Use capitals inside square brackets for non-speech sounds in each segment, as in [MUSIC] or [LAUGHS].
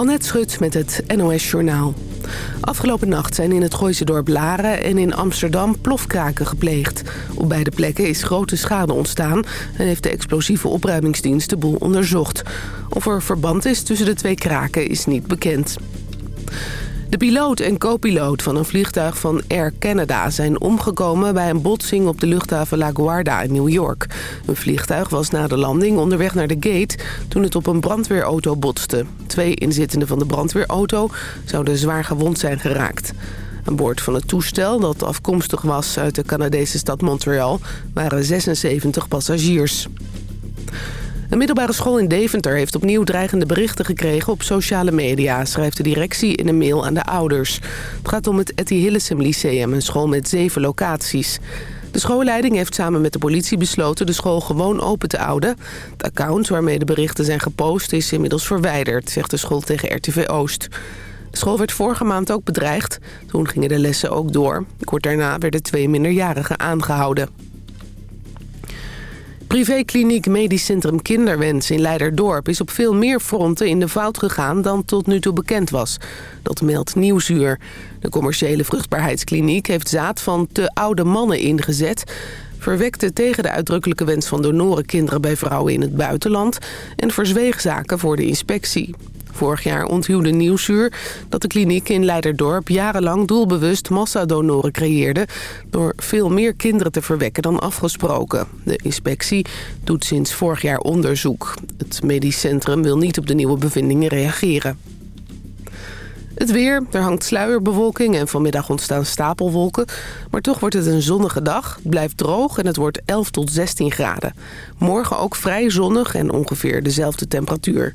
Annette Schut met het NOS Journaal. Afgelopen nacht zijn in het Gooise dorp Laren en in Amsterdam plofkraken gepleegd. Op beide plekken is grote schade ontstaan en heeft de explosieve opruimingsdienst de boel onderzocht. Of er verband is tussen de twee kraken is niet bekend. De piloot en co-piloot van een vliegtuig van Air Canada zijn omgekomen bij een botsing op de luchthaven LaGuardia in New York. Een vliegtuig was na de landing onderweg naar de gate toen het op een brandweerauto botste. Twee inzittenden van de brandweerauto zouden zwaar gewond zijn geraakt. Aan boord van het toestel, dat afkomstig was uit de Canadese stad Montreal, waren 76 passagiers. Een middelbare school in Deventer heeft opnieuw dreigende berichten gekregen op sociale media, schrijft de directie in een mail aan de ouders. Het gaat om het Etty Hillesum Lyceum, een school met zeven locaties. De schoolleiding heeft samen met de politie besloten de school gewoon open te houden. Het account waarmee de berichten zijn gepost is inmiddels verwijderd, zegt de school tegen RTV Oost. De school werd vorige maand ook bedreigd. Toen gingen de lessen ook door. Kort daarna werden twee minderjarigen aangehouden. Privékliniek Medisch Centrum Kinderwens in Leiderdorp is op veel meer fronten in de fout gegaan dan tot nu toe bekend was. Dat meldt Nieuwsuur. De commerciële vruchtbaarheidskliniek heeft zaad van te oude mannen ingezet verwekte tegen de uitdrukkelijke wens van donoren kinderen bij vrouwen in het buitenland... en verzweeg zaken voor de inspectie. Vorig jaar onthieuwde Nieuwsuur dat de kliniek in Leiderdorp jarenlang doelbewust massadonoren creëerde... door veel meer kinderen te verwekken dan afgesproken. De inspectie doet sinds vorig jaar onderzoek. Het medisch centrum wil niet op de nieuwe bevindingen reageren. Het weer, er hangt sluierbewolking en vanmiddag ontstaan stapelwolken. Maar toch wordt het een zonnige dag. Het blijft droog en het wordt 11 tot 16 graden. Morgen ook vrij zonnig en ongeveer dezelfde temperatuur.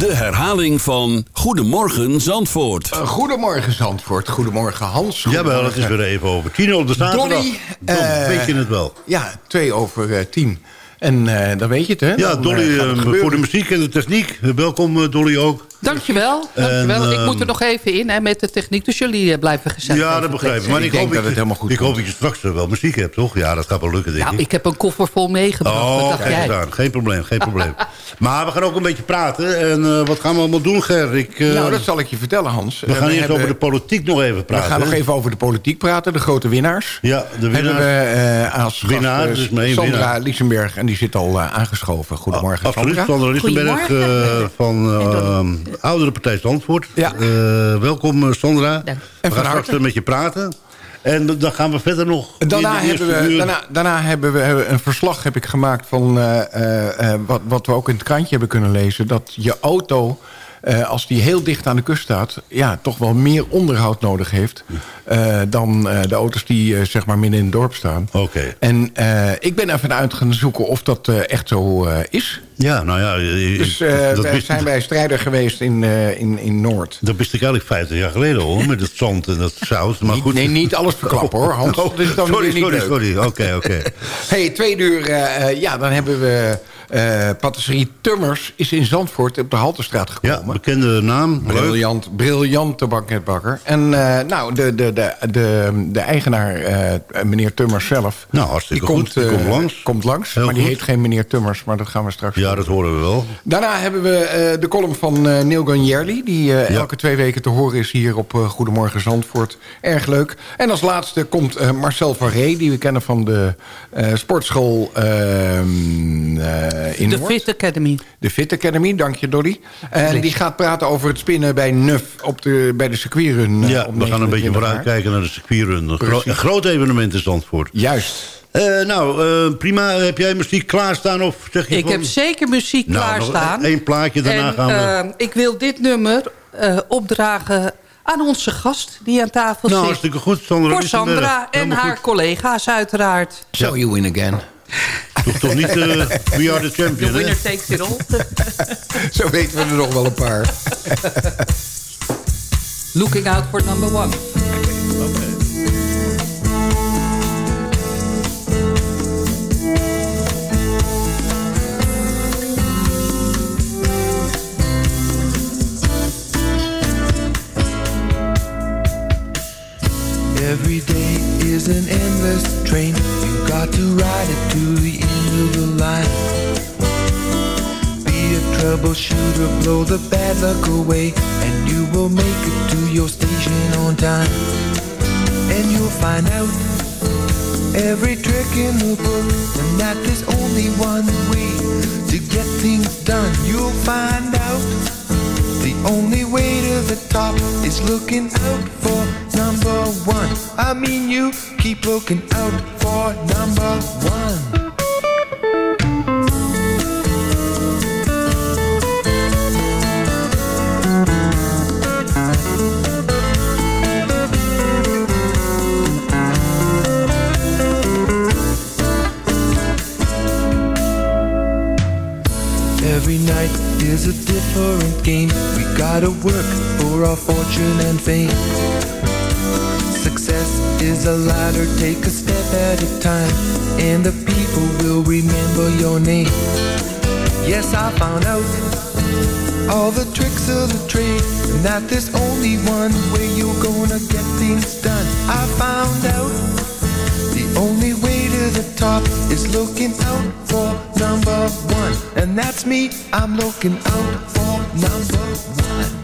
de herhaling van Goedemorgen Zandvoort. Uh, goedemorgen Zandvoort, goedemorgen Hans. Jawel, het is weer even over tien op de zaterdag. Dolly, Don, uh, weet je het wel? Ja, twee over uh, tien. En dan weet je het, hè? Ja, Dolly, voor de muziek en de techniek. welkom, Dolly ook. Dankjewel. dankjewel. En, ik moet er nog even in hè, met de techniek. Dus jullie blijven gezellig. Ja, dat begrijp ik. Maar ik, ik hoop dat het helemaal goed Ik hoop dat je straks wel muziek hebt, toch? Ja, dat gaat wel lukken, denk nou, ik. ik heb een koffer vol meegebracht. Oh, dacht jij? Aan. Geen probleem, geen probleem. [LAUGHS] maar we gaan ook een beetje praten. En uh, wat gaan we allemaal doen, Ger? Ik, uh, nou, dat zal ik je vertellen, Hans. We gaan eerst hebben... over de politiek nog even praten. We gaan nog even over de politiek praten. De grote winnaars. Ja, de winnaars. Hebben we uh, als winnaar, gast, dus mee, Sandra winnaar. Liesenberg. En die zit al aangeschoven. Goedemorgen, Absoluut, Sandra Liesenberg van Oudere Partij Zandvoort. Ja. Uh, welkom Sandra. En we gaan straks met je praten. En dan gaan we verder nog... Daarna, hebben we, daarna, daarna hebben we een verslag heb ik gemaakt van uh, uh, wat, wat we ook in het krantje hebben kunnen lezen. Dat je auto, als die heel dicht aan de kust staat... ja, toch wel meer onderhoud nodig heeft... dan de auto's die zeg maar midden in het dorp staan. Oké. Okay. En ik ben even uit gaan zoeken of dat echt zo is. Ja, nou ja... Dus dat wij zijn wij strijder geweest in, in, in Noord. Dat wist ik eigenlijk 50 jaar geleden hoor, met het zand en dat zout. Maar goed. Nee, niet alles verklappen hoor, Hans. Oh, is dan sorry, niet sorry, sorry. Oké, oké. Okay, [LAUGHS] hey, twee uur, ja, dan hebben we... Uh, patisserie Tummers is in Zandvoort op de Halterstraat gekomen. Ja, bekende naam. Briljant, briljante banketbakker. En uh, nou, de, de, de, de, de eigenaar, uh, meneer Tummers zelf... Nou, hartstikke die goed. Komt, die komt langs. Komt langs, Heel maar die heet geen meneer Tummers. Maar dat gaan we straks Ja, dat horen we wel. Daarna hebben we de column van Neil Ganjerli... die ja. elke twee weken te horen is hier op Goedemorgen Zandvoort. Erg leuk. En als laatste komt Marcel van Ree... die we kennen van de sportschool in De Fit Academy. De Fit Academy, dank je Dolly. En die gaat praten over het spinnen bij NUF op de, bij de circuitrun. Ja, we gaan een beetje vooruitkijken naar de circuitrun. Een, gro een groot evenement in Zandvoort. Juist. Uh, nou, uh, prima. Heb jij muziek klaarstaan? Of zeg je ik van... heb zeker muziek nou, klaarstaan. Eén plaatje, daarna en, gaan we... Uh, ik wil dit nummer opdragen aan onze gast die aan tafel nou, zit. hartstikke goed. Sandra Voor Sandra en haar goed. collega's uiteraard. So you win again. Toch, toch niet uh, We Are The Champion, The winner takes it all. [LAUGHS] Zo weten we er nog wel een paar. [LAUGHS] Looking out for number one. Every day got to ride it to the end of the line. Be a troubleshooter, blow the bad luck away, and you will make it to your station on time. And you'll find out every trick in the book, and that there's only one way to get things done. You'll find out the only way to the top is looking out for number one. I mean, you keep looking out for number one. Every night is a different game. We gotta work for our fortune and fame. Is a ladder, take a step at a time, and the people will remember your name. Yes, I found out all the tricks of the trade, and that there's only one way you're gonna get things done. I found out the only way to the top is looking out for number one, and that's me. I'm looking out for number one.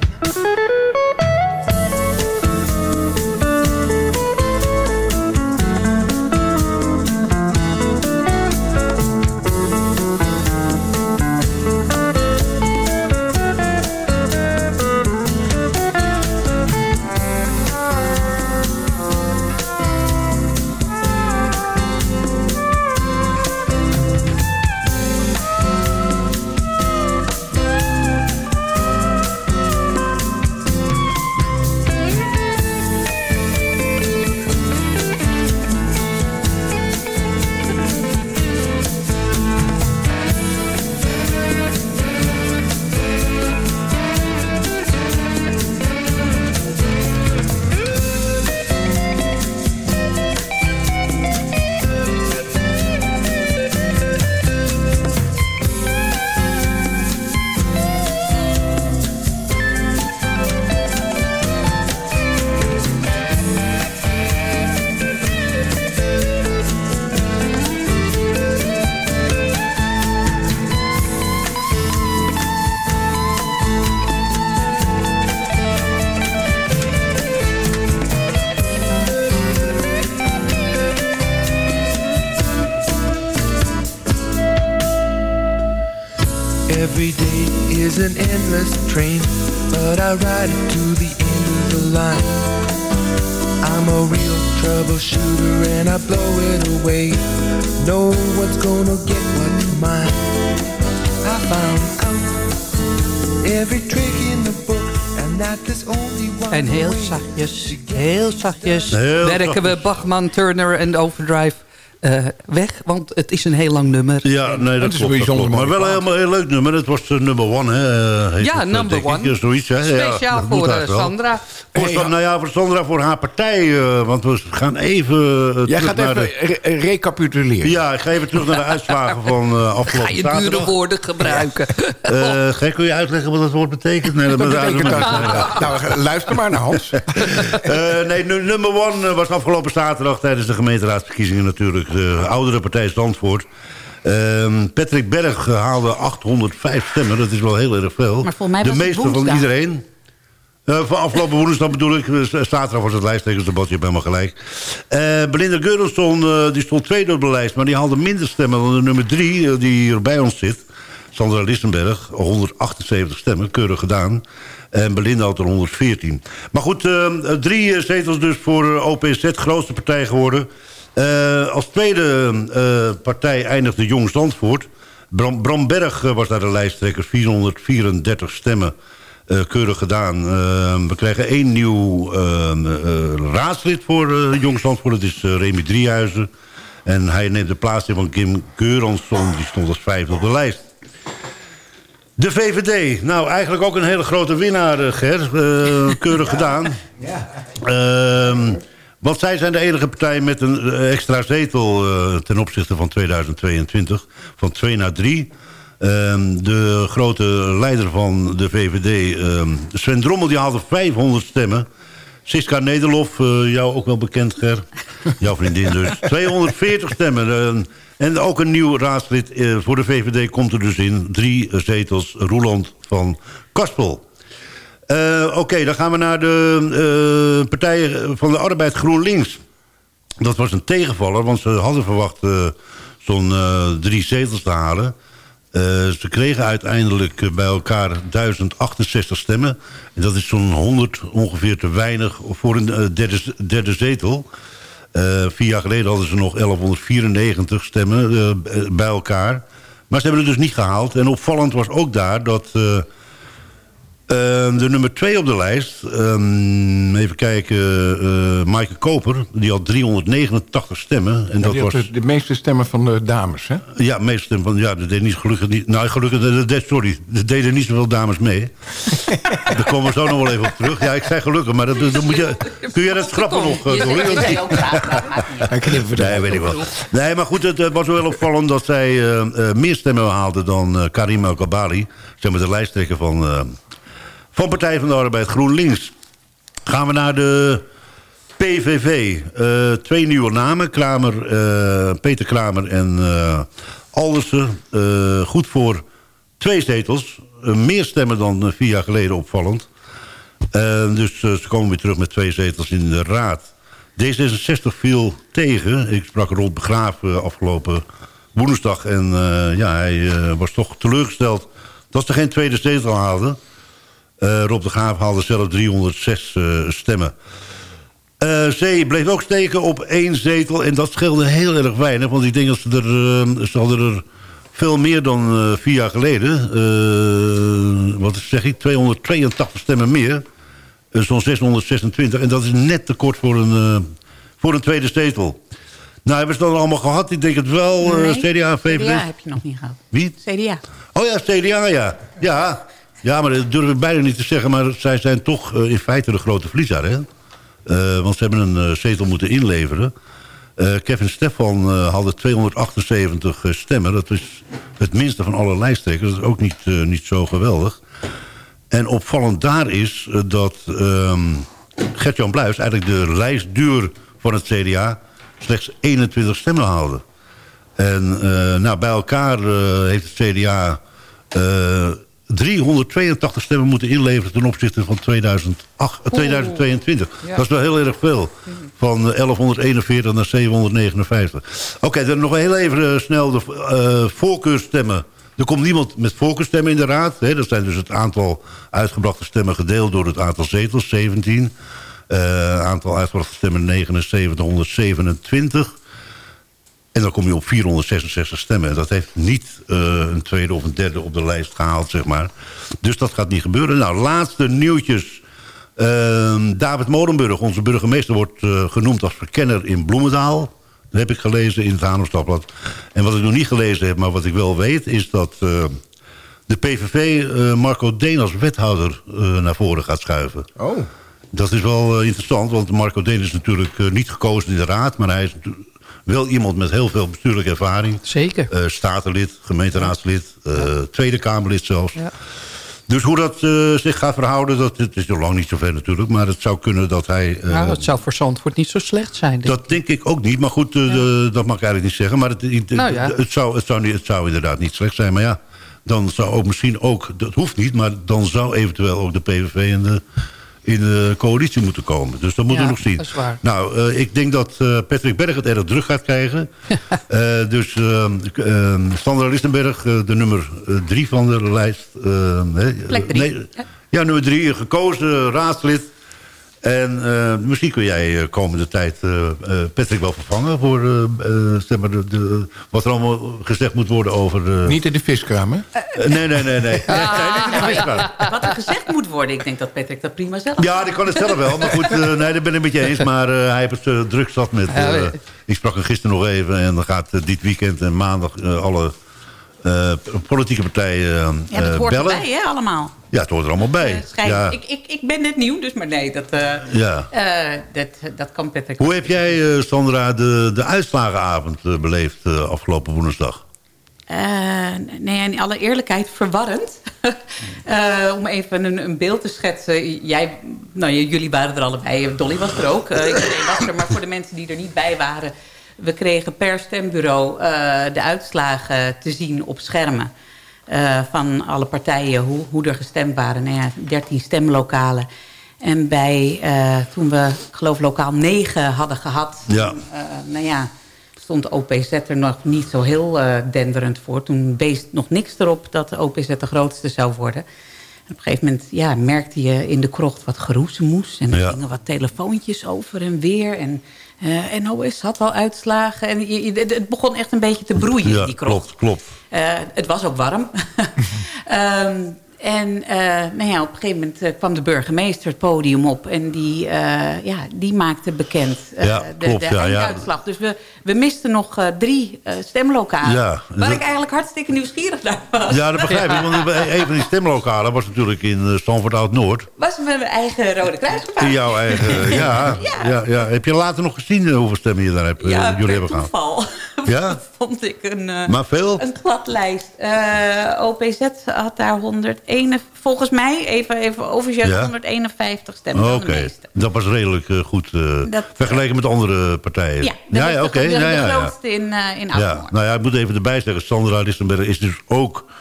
Ride it to the end of the line. I'm a real troubleshooter and I blow it away. No one's gonna get what's mine. I found out every trick in the book, and that there's only one En heel zachtjes, heel zachtjes Heel werken we zachtjes. Bachman, Turner en Overdrive eh, weg. Want het is een heel lang nummer. Ja, nee, dat is klopt. een dat bijzonder klopt. Maar wel een plaat. heel, heel leuk nummer. Het was uh, number one, hè. eh, heet Ja, het, eh, number denk ik. one. Ja, zoiets, hè. Ja, Speciaal voor eh. Sandra. Voor, ja. nou ja, voor Sandra, voor haar partij. eh, want we gaan even uh, Jij terug gaat naar even de... re- recapituleren. Ja, ik ga even terug naar de uitslagen van [LAUGHS] uh, Ga afgelopen je dure zaterdag. woorden gebruiken. Eh, Gij, kun je uitleggen wat dat woord betekent? Nee, dat, betekent dat- nou, luister maar naar Hans. [LAUGHS] Eh, nee, nu- number one eh, was afgelopen zaterdag tijdens de gemeenteraadsverkiezingen natuurlijk. De oudere partij Zandvoort. Ehm, Patrick Berg eh, haalde 805 stemmen. Dat is wel heel erg veel. Maar volgens mij de meeste van iedereen. Eh, van afgelopen woensdag bedoel ik. Dus, eh, Zaterdag was het lijsttrekkersdebat, je hebt helemaal gelijk. Belinda Geurelsson, eh, die stond tweede op de lijst... maar die haalde minder stemmen dan de nummer drie... die hier bij ons zit. Sandra Lissenberg, 178 stemmen, keurig gedaan. En Belinda had er 114. Maar goed, drie zetels dus voor OPZ, grootste partij geworden. Eh, als tweede eh, partij eindigde Jong Zandvoort. Bram, Bram Berg eh, was daar de lijsttrekker, 434 stemmen. eh, keurig gedaan. We krijgen één nieuw eh, eh, raadslid voor Jong Zandvoort. Dat is Remy Driehuizen. En hij neemt de plaats in van Kim Keuransson. Die stond als vijfde op de lijst. De VVD. Nou, eigenlijk ook een hele grote winnaar, Ger. Keurig gedaan. Ehm, want zij zijn de enige partij met een eh, extra zetel eh, ten opzichte van 2022. Van 2 naar 3. Ehm, de grote leider van de VVD, ehm, Sven Drommel, die haalde 500 stemmen. Siska Nederlof, eh, jou ook wel bekend, Ger. [LAUGHS] Jouw vriendin dus. 240 stemmen. eh, en ook een nieuw raadslid voor de VVD komt er dus in. Drie zetels, Roeland van Kaspel. Eh, Oké, dan gaan we naar de eh, Partij van de Arbeid GroenLinks. Dat was een tegenvaller, want ze hadden verwacht eh, zo'n drie zetels te halen. Ze kregen uiteindelijk bij elkaar 1068 stemmen. En dat is zo'n 100 ongeveer te weinig voor een derde, derde zetel. Vier jaar geleden hadden ze nog 1194 stemmen bij elkaar. Maar ze hebben het dus niet gehaald. En opvallend was ook daar dat... eh, eh, de nummer twee op de lijst, ehm, even kijken, eh Maaike Koper, die had 389 stemmen. En Ja, dat was, de, de meeste stemmen van de dames, hè? ja, meeste stemmen van, ja, dat deed niet gelukkig niet, nou gelukkig, dat deed, sorry, er deden niet zoveel dames mee. [LAUGHS] Daar komen we zo nog wel even op terug. Ja, ik zei gelukkig, maar dat, dat moet je, kun jij dat schrappen nog, uh, Dolly? Hij knippen Nee, weet ik wel. Nee, maar goed, het, eh, was wel opvallend dat zij eh, eh, meer stemmen haalde dan uh, Karim El-Kabali. Zeg maar de lijsttrekker van, uh, van Partij van de Arbeid GroenLinks. Gaan we naar de PVV. Uh, twee nieuwe namen. Kramer, uh, Peter Kramer en uh, Aldersen. goed voor twee zetels. meer stemmen dan vier jaar geleden opvallend. dus ze komen weer terug met twee zetels in de raad. D66 viel tegen. Ik sprak Rond Begraaf afgelopen woensdag. En ja, hij was toch teleurgesteld dat ze geen tweede zetel haalden. Uh, Rob de Graaf haalde zelf 306 uh, stemmen. Uh, Zee bleef ook steken op één zetel. En dat scheelde heel erg weinig. Want ik denk dat ze er, uh, ze hadden er veel meer dan vier jaar geleden. wat zeg ik? 282 stemmen meer. Zo'n 626. En dat is net te kort voor een, voor een tweede zetel. Nou, hebben ze dat allemaal gehad? Ik denk het wel. Nee, CDA, VVD. CDA heb je nog niet gehad. Wie? CDA. Oh ja, CDA, ja. Ja, ja, maar dat durf ik bijna niet te zeggen. Maar zij zijn toch uh, in feite de grote verliezer. Hè? Uh, want ze hebben een uh, zetel moeten inleveren. Kevin Stefan had 278 stemmen. Dat is het minste van alle lijsttrekkers. Dat is ook niet, niet zo geweldig. En opvallend daar is dat um, Gert-Jan Bluis... eigenlijk de lijstduur van het CDA... slechts 21 stemmen haalde. En nou, bij elkaar heeft het CDA... 382 stemmen moeten inleveren ten opzichte van 2008, 2022. Oh. Ja. Dat is wel heel erg veel. Van 1141 naar 759. Oké, okay, dan nog heel even uh, snel de uh, voorkeurstemmen. Er komt niemand met voorkeurstemmen in de raad. Hè. Dat zijn dus het aantal uitgebrachte stemmen gedeeld door het aantal zetels, 17. Uh, aantal uitgebrachte stemmen 7927. En dan kom je op 466 stemmen. Dat heeft niet uh, een tweede of een derde op de lijst gehaald, zeg maar. Dus dat gaat niet gebeuren. Nou, laatste nieuwtjes. Uh, David Molenburg, onze burgemeester, wordt uh, genoemd als verkenner in Bloemendaal. Dat heb ik gelezen in het Hanemstadblad. En wat ik nog niet gelezen heb, maar wat ik wel weet... is dat uh, de PVV Marco Deen als wethouder naar voren gaat schuiven. Oh. Dat is wel interessant, want Marco Deen is natuurlijk niet gekozen in de raad... maar hij is wel iemand met heel veel bestuurlijke ervaring. Zeker. Uh, statenlid, gemeenteraadslid, uh, ja. Tweede Kamerlid zelfs. Ja. Dus hoe dat uh, zich gaat verhouden, dat het is nog lang niet zover natuurlijk. Maar het zou kunnen dat hij... nou, het zou voor Zandvoort niet zo slecht zijn. Denk dat ik. denk ik ook niet. Maar goed, ja. dat mag ik eigenlijk niet zeggen. Maar het, het, nou, ja. het, zou, het, zou het zou inderdaad niet slecht zijn. Maar ja, dan zou ook misschien ook... Dat hoeft niet, maar dan zou eventueel ook de PVV en de in de coalitie moeten komen. Dus dat moeten ja, we nog zien. Dat is waar. Nou, uh, ik denk dat uh, Patrick Berg het erg druk gaat krijgen. uh, [LAUGHS] dus Sandra Listenberg, de nummer drie van de lijst. Plek drie. Nee, ja, nummer drie, gekozen raadslid. En uh, misschien kun jij uh, komende tijd uh, Patrick wel vervangen... voor zeg maar de, de, wat er allemaal gezegd moet worden over... Niet in de viskraam, hè? nee, nee, nee. nee. [LAUGHS] Ah, nee niet in de viskraam. Wat er gezegd moet worden, ik denk dat Patrick dat prima zelf Ja, die kan het zelf wel. Maar goed, nee, daar ben ik met je eens. Maar hij heeft het druk zat met... ik sprak hem gisteren nog even en dan gaat dit weekend en maandag alle... Uh, politieke partijen uh, ja, dat hoort bellen. erbij, hè, allemaal. Ja, het hoort er allemaal bij. Ja. ik, ik, ik ben net nieuw, dus maar nee, dat, ja. dat, dat kan Patrick. Hoe heb jij, Sandra, de, de uitslagenavond beleefd afgelopen woensdag? nee, in alle eerlijkheid verwarrend. [LAUGHS] Eh, om even een, een, beeld te schetsen. Jij, nou, jullie waren er allebei. Dolly was er ook. Uh, iedereen was er. Maar voor de mensen die er niet bij waren... we kregen per stembureau uh, de uitslagen te zien op schermen. van alle partijen, hoe, hoe er gestemd waren. Nou ja, 13 stemlokalen. En bij, toen we, ik geloof, lokaal 9 hadden gehad... Ja. nou ja stond OPZ er nog niet zo heel uh, denderend voor. Toen wees nog niks erop dat de OPZ de grootste zou worden. En op een gegeven moment ja, merkte je in de krocht wat geroezemoes. En er ja. gingen wat telefoontjes over en weer. En uh, NOS had wel uitslagen. En je, je, het begon echt een beetje te broeien ja, die krocht. klopt, klopt. Uh, het was ook warm. um, [LAUGHS] En uh, nou ja, op een gegeven moment uh, kwam de burgemeester het podium op... en die, uh, ja, die maakte bekend ja, de, klopt, de ja, einduitslag. Dus we, we misten nog drie stemlokalen. Ja, waar ik eigenlijk hartstikke nieuwsgierig naar was. Ja, dat begrijp ik. Want [LAUGHS] een van die stemlokalen was natuurlijk in Stanford Oud-Noord. Was met mijn eigen Rode Kruisgebouw. In jouw eigen, [LAUGHS] ja, ja. ja, ja. Heb je later nog gezien hoeveel stemmen je daar hebt, ja, jullie hebben gehad? toeval. [LAUGHS] Ja? vond ik een, maar veel? een kladlijst. OPZ had daar 101, volgens mij, even, even officieel, Ja? 151 stemmen. Oké, de meeste. dat was redelijk eh, goed eh, Dat- vergeleken met andere partijen. Ja, dat ja, is ja, de- oké. de, ja, ja, de ja. grootste in, eh in Ja, nou ja, ik moet even erbij zeggen. Sandra Lissenberg is dus ook eh,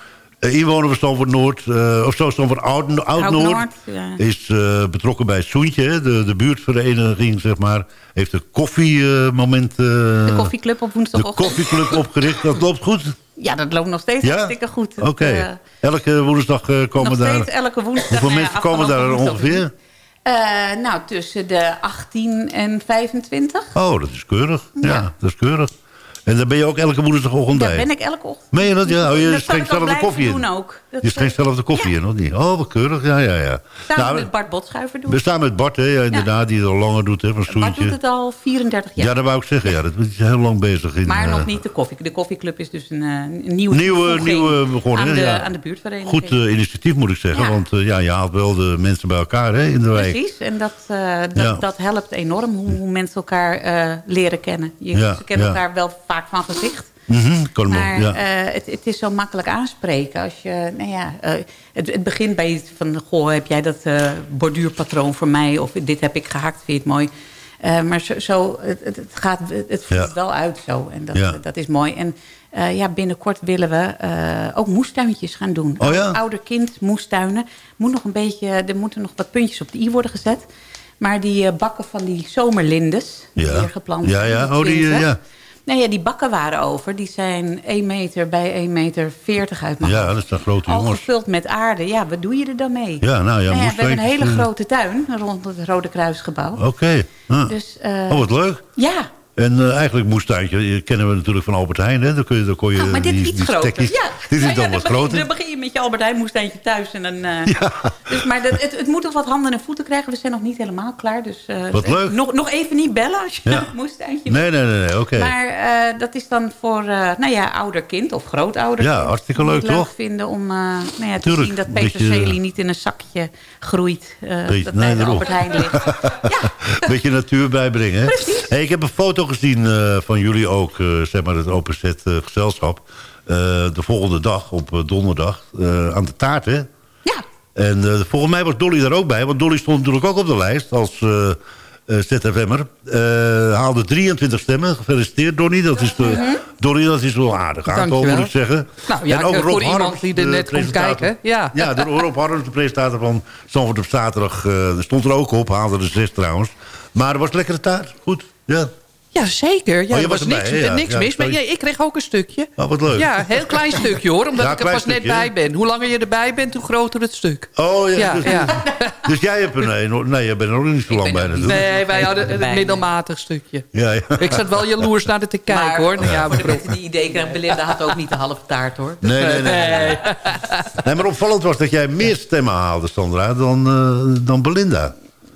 inwoner van Stamford Noord. eh, of zo, Stamford Oud-. Oud-Noord, ja. Is eh, betrokken bij Soentje, hè, de, de buurtvereniging, zeg maar. Heeft een koffiemoment... eh De koffieclub op de woensdagochtend. koffieclub [LAUGHS] opgericht. Dat loopt goed. Ja, dat loopt nog steeds Ja? hartstikke goed. Oké. Het, eh, Elke woensdag eh, komen nog daar... steeds elke woensdag. Hoeveel ja, mensen komen daar woensdag ongeveer? Eh, nou, tussen de 18 en 25. Oh, dat is keurig. Ja, Ja. dat is keurig. En daar ben je ook elke woensdagochtend Daar bij? ben ik elke ochtend. Meen je dat? Ja, oh, je Dat schenkt ook zelf de koffie in. doen ook. Dat, Je schenkt eh, zelf de koffie ja. in, of niet? Oh, wat keurig. Ja, ja, ja. Samen Nou, met Bart Botschuiver doen. we staan met Bart, hè, ja, inderdaad, die het al langer doet, hè, van Bart doet het al 34 jaar. Ja, dat wou ik zeggen, ja. Dat is heel lang bezig. In, maar eh, nog niet de koffie. De koffieclub is dus een, eh, een nieuwe Nieuwe, nieuwe begonnen, aan de, ja. aan de buurtvereniging. Goed eh, initiatief, moet ik zeggen. Ja. Want eh, ja, je haalt wel de mensen bij elkaar hè, in de wijk. Precies, en dat, eh, dat, dat helpt enorm hoe, mensen elkaar eh, leren kennen. Je, Ja, ze kennen elkaar wel vaak van gezicht. Mhm, Maar ja. eh, het, het is zo makkelijk aanspreken. Als je, nou ja, eh, het, het begint bij van... Goh, heb jij dat eh, borduurpatroon voor mij? Of dit heb ik gehakt, vind je het mooi? Maar zo, zo het, het, gaat, het voelt Ja. wel uit zo. En dat, Ja. dat is mooi. En ja, binnenkort willen we ook moestuintjes gaan doen. Oh ja? Ouder-kind moestuinen. Moet nog een beetje, er moeten nog wat puntjes op de i worden gezet. Maar die bakken van die zomerlindes... die hier geplant Ja, zijn, ja. Oh, die, 20. ja. Nou ja, die bakken waren over. Die zijn 1 meter bij 1 meter 40 uit mijn Ja, dat zijn grote Al jongens. gevuld met aarde. Ja, wat doe je er dan mee? Ja, nou ja, Nou ja, we hebben een hele eh, grote tuin rond het Rode Kruisgebouw. Oké. ah. Dus, eh, oh, wat leuk. ja, En eh, eigenlijk moestuintje je kennen we natuurlijk van Albert Heijn. Hè? Dan, kun je, dan kon je Oh, maar dit die, is iets die groter. stekjes- Ja. [LAUGHS] Dit is ja, dan wat begin, groter. Dan begin je met je Albert Heijn moestuintje thuis. En dan, eh, dus, maar dat, het, het moet nog wat handen en voeten krijgen. We zijn nog niet helemaal klaar. Dus, eh, Wat leuk. Nog, nog even niet bellen als je Ja. een moestuintje Nee, nee, nee, nee oké. Maar dat is dan voor, nou ja, ouder kind of grootouder Ja, hartstikke Die leuk, het leuk toch? vinden om nou ja, te Tuurlijk, zien dat beetje, peterselie niet in een zakje groeit. dat nee, bij de. Albert Heijn ligt. [LAUGHS] ja, beetje natuur bijbrengen. Hè? Hey, ik heb een foto gezien eh, van jullie ook, eh, zeg maar het Open Set eh, gezelschap. de volgende dag, op donderdag, aan de taart, hè? ja. En volgens mij was Dolly daar ook bij. Want Dolly stond natuurlijk ook op de lijst als eh, ZFM'er. Eh, haalde 23 stemmen. Gefeliciteerd, Donny. Dat is, de, Dolly, dat is wel aardig aantal, moet ik zeggen. Nou ja, En ook Rob Harms, die er de net komt kijken. Ja. [LAUGHS] Ja, de Rob Harms, de presentator van Zandvoort op zaterdag. stond er ook op. Haalde er zes trouwens. Maar er was lekkere taart. Goed, ja. Ja, zeker. Ja, Oh, je er was erbij, niks? Ja, niks ja, mis. Maar ja, ik kreeg ook een stukje. Oh, wat leuk. Ja, een heel klein [LAUGHS] stukje hoor. Omdat Ja, ik er pas net stukje, bij ben. Hoe langer je erbij bent, hoe groter het stuk. Oh ja. Ja, dus, ja. [LAUGHS] dus jij hebt een... Nee, nee jij bent er nog niet zo lang ben bij natuurlijk. Nee, wij hadden een middelmatig stukje. Ja, ja. Ik zat wel jaloers naar de te kijken Maar hoor. Nou, ja, voor de mensen die idee krijgen, Belinda had ook niet de halve taart hoor. Nee, nee, nee. nee. Nee, [LAUGHS] maar opvallend was dat jij meer stemmen haalde, Sandra, dan, eh, dan Belinda.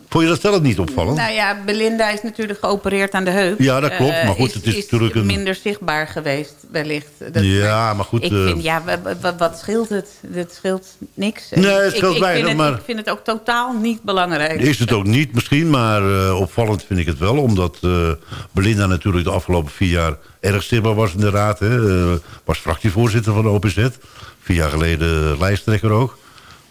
Vond je dat zelf niet opvallend? Nou ja, Belinda is natuurlijk geopereerd aan de heup. Ja, dat klopt, Eh, maar goed, het is natuurlijk een- minder zichtbaar geweest, wellicht. Dat, Ja, maar goed, Ik eh, vind, ja, wa- wa- wat, scheelt het? Het scheelt niks. Nee, het Ik- scheelt ik, weinig, vind maar- Het, ik vind het ook totaal niet belangrijk. Is het ook niet misschien, maar eh, opvallend vind ik het wel. Omdat eh, Belinda natuurlijk de afgelopen vier jaar erg zichtbaar was in de raad. Hè. Eh, was fractievoorzitter van de OPZ. Vier jaar geleden lijsttrekker ook.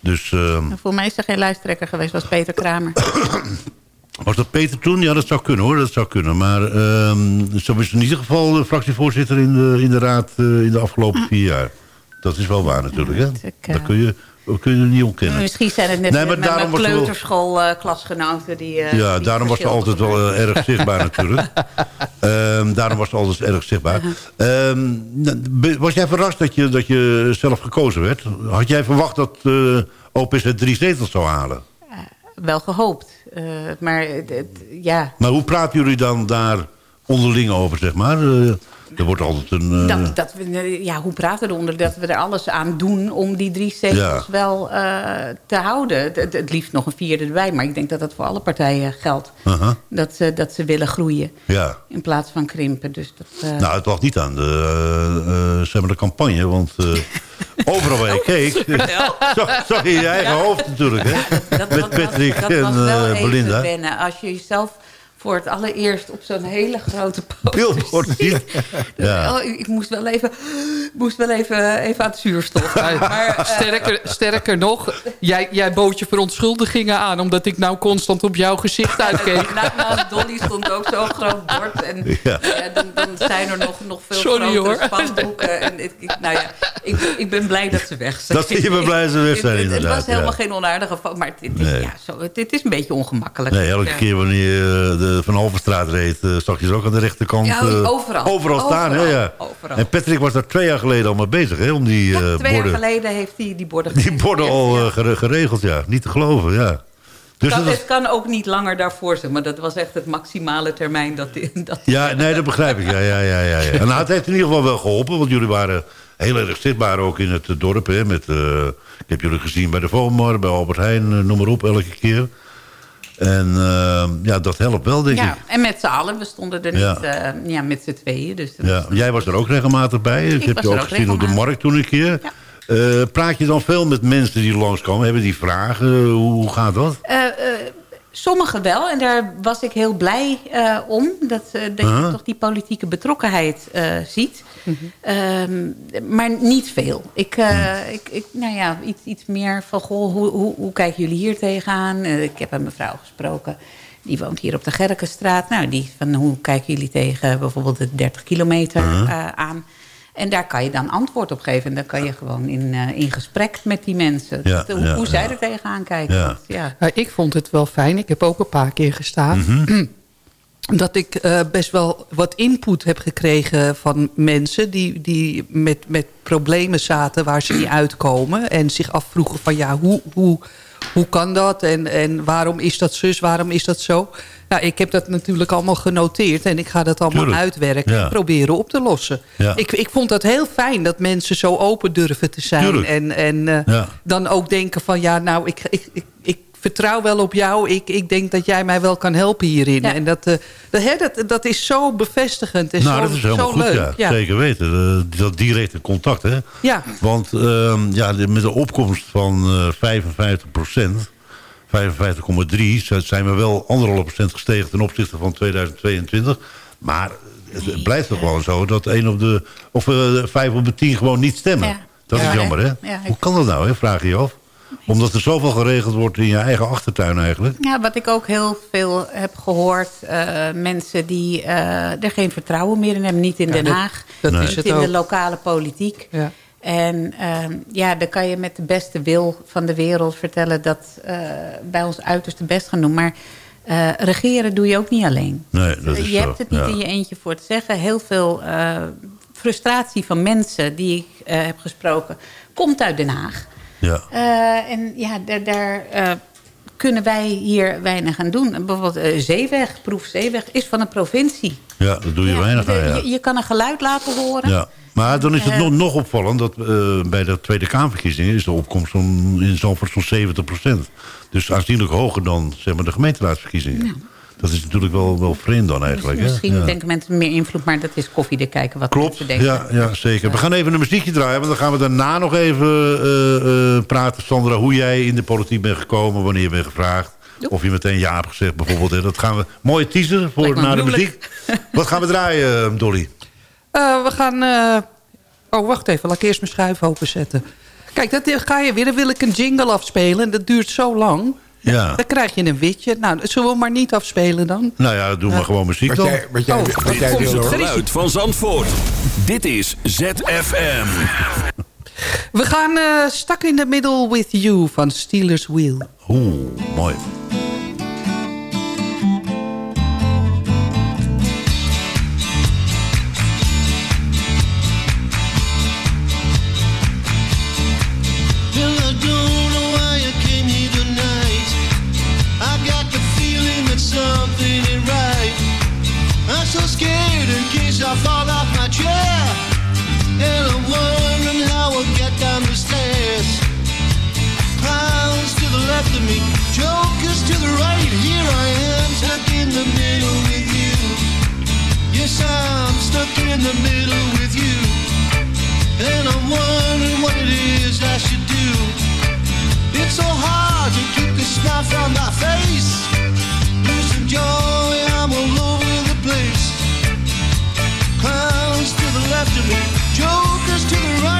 Dus ehm, Voor mij is er geen lijsttrekker geweest, was Peter Kramer. [COUGHS] was dat Peter toen? Ja, dat zou kunnen hoor, dat zou kunnen. Maar ehm zo is in ieder geval de fractievoorzitter in de, in de raad eh, in de afgelopen vier jaar. Dat is wel waar natuurlijk, hè? ik, eh, kun je, dat kun je niet ontkennen. Misschien zijn het net Nee, maar met daarom mijn die, eh, Ja, die daarom was het altijd wel eh, erg [LAUGHS] zichtbaar natuurlijk. Ehm, daarom was het altijd erg zichtbaar. Ehm, nou, was jij verrast dat je, dat je zelf gekozen werd? Had jij verwacht dat eh OPZ drie zetels zou halen? Wel gehoopt. Eh, maar het- het- ja, Maar hoe praten jullie dan daar onderling over, zeg maar? Eh, er wordt altijd een... eh, dat, dat we, eh, ja, hoe praten we eronder? Dat we er alles aan doen om die drie zetels Ja. wel te houden. Het, liefst nog een vierde erbij. Maar ik denk dat dat voor alle partijen geldt. Dat, ze dat ze willen groeien ja. in plaats van krimpen. Dus dat, Nou, het lag niet aan de, zeg maar de campagne, want overal waar [LAUGHS] je keek... [LAUGHS] zag, zag je je eigen hoofd natuurlijk, hè? dat, Met Patrick dat en Belinda. wennen. Als je jezelf voor het allereerst op zo'n hele grote poster. [LAUGHS] Ja. Oh, ik, ik moest wel even, moest wel even, even aan het zuurstof. Maar, eh, Sterker, sterker nog, jij, jij bood je verontschuldigingen aan... omdat ik nou constant op jouw gezicht uitkeek. [LAUGHS] Na- Naast Dolly stond ook zo'n groot bord. En Ja. dan, dan zijn er nog, nog veel Sorry, grotere hoor. spandoeken. En ik, ik- nou ja, ik, ik ben blij dat ze weg zijn. Dat je bent blij dat ze weg zijn, Het- het, het inderdaad, was helemaal ja. geen onaardige foto. Maar Nee. ja, zo, het is een beetje ongemakkelijk. Nee, elke keer wanneer je eh, de Van Halverstraat reed... eh, zag je ze ook aan de rechterkant... Ja, eh, overal. Overal staan, hè? Ja. Overal. En Patrick was daar twee jaar geleden al mee bezig, hè? Om die Ja, eh, twee borden, jaar geleden heeft hij die borden die borden al Ja. eh, geregeld, ja. Niet te geloven, ja. Dus dat was- Het kan ook niet langer daarvoor zijn, maar dat was echt het maximale termijn dat die, [LAUGHS] dat Ja, nee, dat begrijp ik. Ja, ja, ja, ja, ja. En nou, het heeft in ieder geval wel geholpen, want jullie waren heel erg zichtbaar ook in het eh, dorp. Hè, met, eh, ik heb jullie gezien bij de Vomar, bij Albert Heijn, eh, noem maar op, elke keer. En eh, ja, dat helpt wel, denk Ja, ik. en met z'n allen, we stonden er Ja. niet eh, ja, met z'n tweeën. Dus dat Ja, jij was er ook regelmatig bij. Ik, Ik heb was je ook gezien op de regelmatig. markt toen een keer. Ja. Eh, praat je dan veel met mensen die langskomen? Hebben die vragen? Hoe, hoe gaat dat? Eh, Sommigen wel, en daar was ik heel blij eh, om. Dat, eh, dat je toch die politieke betrokkenheid eh, ziet. Ehm, maar niet veel. Ik, eh, ik, ik, nou ja, iets, iets meer van, goh, hoe, hoe, hoe kijken jullie hier tegenaan? Ik heb een mevrouw gesproken, die woont hier op de Gerkenstraat. Nou, die van, hoe kijken jullie tegen bijvoorbeeld de 30 kilometer eh, aan? En daar kan je dan antwoord op geven. En dan kan je gewoon in, eh, in gesprek met die mensen. Ja, hoe ja, hoe zij ja. er tegenaan kijken. Ja. Ja. Nou, ik vond het wel fijn. Ik heb ook een paar keer gestaan. Mhm. [CLEARS THROAT] Dat ik eh, best wel wat input heb gekregen van mensen... die, die met, met problemen zaten waar ze niet uitkomen. En zich afvroegen van ja, hoe, hoe, hoe kan dat? En, en waarom is dat zus? Waarom is dat zo? Nou, ik heb dat natuurlijk allemaal genoteerd. En ik ga dat allemaal Tuurlijk. uitwerken Ja. en proberen op te lossen. Ja. Ik, ik vond dat heel fijn dat mensen zo open durven te zijn. Tuurlijk. En, en eh, Ja. dan ook denken van ja, nou, ik, ik, ik, ik vertrouw wel op jou. Ik, ik denk dat jij mij wel kan helpen hierin. Ja. En dat, eh, dat, hè, dat, dat is zo bevestigend en nou, zo, dat is helemaal zo goed, leuk. ja. Zeker weten. Eh, dat directe contact, hè? Ja. Want ehm, ja, de- met de opkomst van eh 55 procent... 55,3 zijn we wel anderhalf procent gestegen ten opzichte van 2022. Maar het, het blijft toch wel zo dat één op de, of eh, vijf op de tien gewoon niet stemmen. Ja. Dat Ja, is jammer, hè? ja, ik- Hoe kan dat nou, hè? vraag je je af. Omdat er zoveel geregeld wordt in je eigen achtertuin eigenlijk. Ja, wat ik ook heel veel heb gehoord. eh, mensen die eh, er geen vertrouwen meer in hebben. Niet in Den dat- Haag. dat Nee. is Niet het in ook. de lokale politiek. Ja. En ehm, ja, dan kan je met de beste wil van de wereld vertellen... dat eh wij ons uiterste best gaan doen. Maar eh, regeren doe je ook niet alleen. Nee, dat is je zo, hebt het niet ja. in je eentje voor te zeggen. Heel veel eh, frustratie van mensen die ik heb gesproken... komt uit Den Haag. Ja. En ja, daar, daar kunnen wij hier weinig aan doen. Bijvoorbeeld eh, Zeeweg, proef Zeeweg, is van een provincie. ja, dat doe je Ja, weinig aan, ja. je, je kan een geluid laten horen. Ja. Maar dan is het Eh, nog, nog opvallend dat eh, bij de Tweede Kamerverkiezingen... is de opkomst van, in Zandvoort zo'n 70% Dus aanzienlijk hoger dan zeg maar, de gemeenteraadsverkiezingen. Dat is natuurlijk wel, wel vreemd dan eigenlijk. hè? Misschien Ja. denken mensen meer invloed, maar dat is koffie te kijken wat Klopt, mensen denken. ja, ja, zeker. We gaan even een muziekje draaien, want dan gaan we daarna nog even eh, eh, praten, Sandra, hoe jij in de politiek bent gekomen, wanneer je bent gevraagd. Of je meteen ja hebt gezegd bijvoorbeeld. Hè. Dat gaan we, mooie teaser voor Lijkt me na de muziek. [LAUGHS] Wat gaan we draaien, eh, Dolly? Eh, we gaan... eh, oh, wacht even. Laat ik eerst mijn schuif openzetten. Kijk, dat ga je weer. Dan wil ik een jingle afspelen. En dat duurt zo lang. Ja. Dan krijg je een witje. Nou, zullen we maar niet afspelen dan? Nou ja, doe maar gewoon muziek Wat dan. jij, wat jij, Oh, wat jij wil het geluid van Zandvoort. Dit is ZFM. We gaan eh Stuck in the Middle with You van Steelers Wheel. Oeh, mooi. Jokers to the right. Here I am, stuck in the middle with you. Yes, I'm stuck in the middle with you. And I'm wondering what it is I should do. It's so hard to keep the smile from my face. Losing joy, I'm all over the place. Clowns to the left of me, jokers to the right.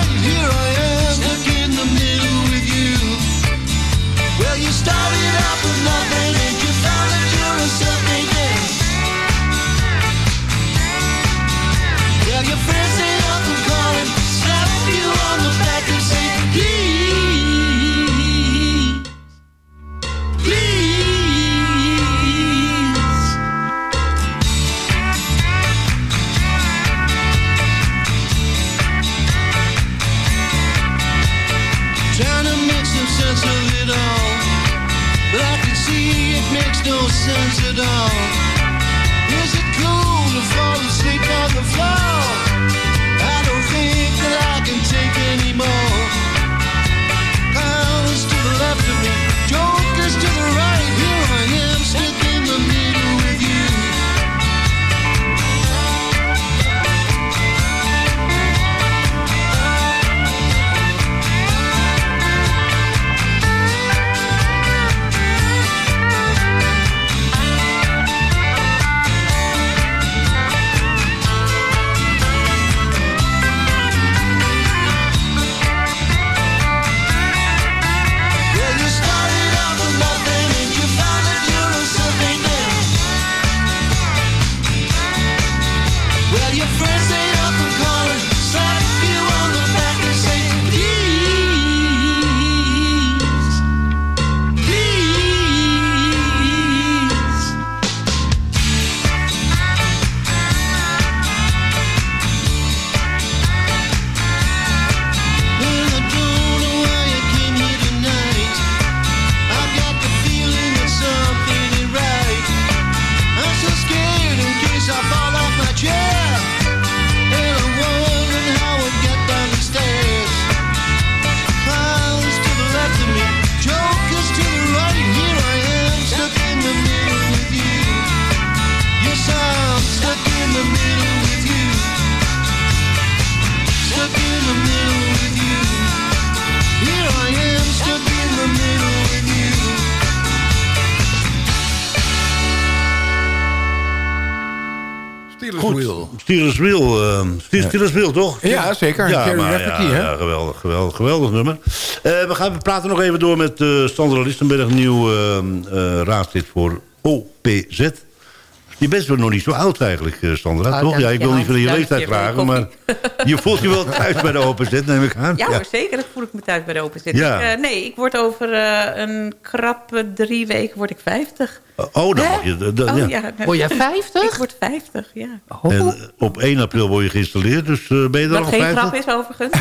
Ste- Steelers Wheel, toch? Ja, zeker. Ja, maar ja, hè? ja, geweldig, geweldig, geweldig nummer. Eh, we, gaan, we praten nog even door met eh Sandra Listenberg, nieuw eh, eh, raadslid voor OPZ. Je bent wel nog niet zo oud eigenlijk, eh, Sandra, Oh, toch? Ja, ik wil niet van je leeftijd vragen, maar [LAUGHS] je voelt je wel thuis bij de OPZ, neem ik aan. Ja, hoor, zeker. Dat voel ik me thuis bij de. Ja. Ik, eh, nee, ik word over eh, een krappe drie weken word ik 50. Oh, dan mag je... d- d- Oh, ja. ja. Word jij 50? Ik word 50, ja. Oh. En eh, op 1 april word je geïnstalleerd, dus eh, ben je er Wat al geen 50? grap is overigens.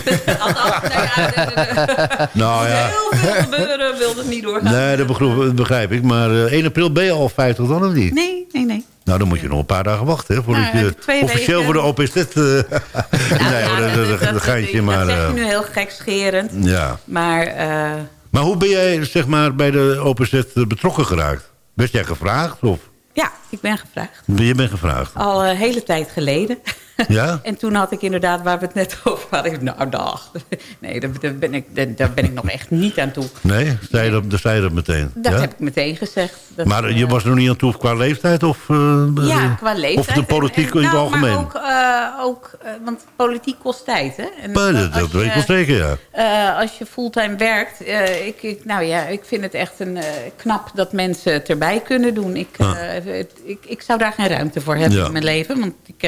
Althans, nou ja, er- er- Nou ja, heel veel gebeuren wil het niet doorgaan. nee, dat begrijp, ik. Maar eh, 1 april ben je al 50 dan of niet? Nee, nee, nee. Nou, dan moet je nog een paar dagen wachten, hè, voordat Nou, je officieel weken. voor de OPZ... eh nee, hoor, dat, dat, dat, dat geintje, maar... Dat zeg je eh, nu heel gekscherend. ja. Maar eh, Maar hoe ben jij zeg maar, bij de OPZ betrokken geraakt? Werd jij gevraagd? Of ja, ik ben gevraagd. je bent gevraagd? Al een hele tijd geleden. Ja? [LAUGHS] En toen had ik inderdaad, waar we het net over hadden... nou, dag. [LAUGHS] Nee, daar, ben ik, daar, ben ik nog echt niet aan toe. Nee? Zei je dat, zei je dat meteen? Dat ja? heb ik meteen gezegd. Dat, Maar je eh, was er nog niet aan toe qua leeftijd? Of, eh, Ja, qua leeftijd. Of de politiek En- en- in het nou, algemeen? Maar ook, eh, ook want politiek kost tijd, hè? En Maar dat, dat weet ik je- wel zeker, ja. Als je fulltime werkt, ik, ik, nou ja, ik vind het echt een, knap dat mensen het erbij kunnen doen. Ik, Ah. ik, ik zou daar geen ruimte voor hebben Ja. in mijn leven. Want ik,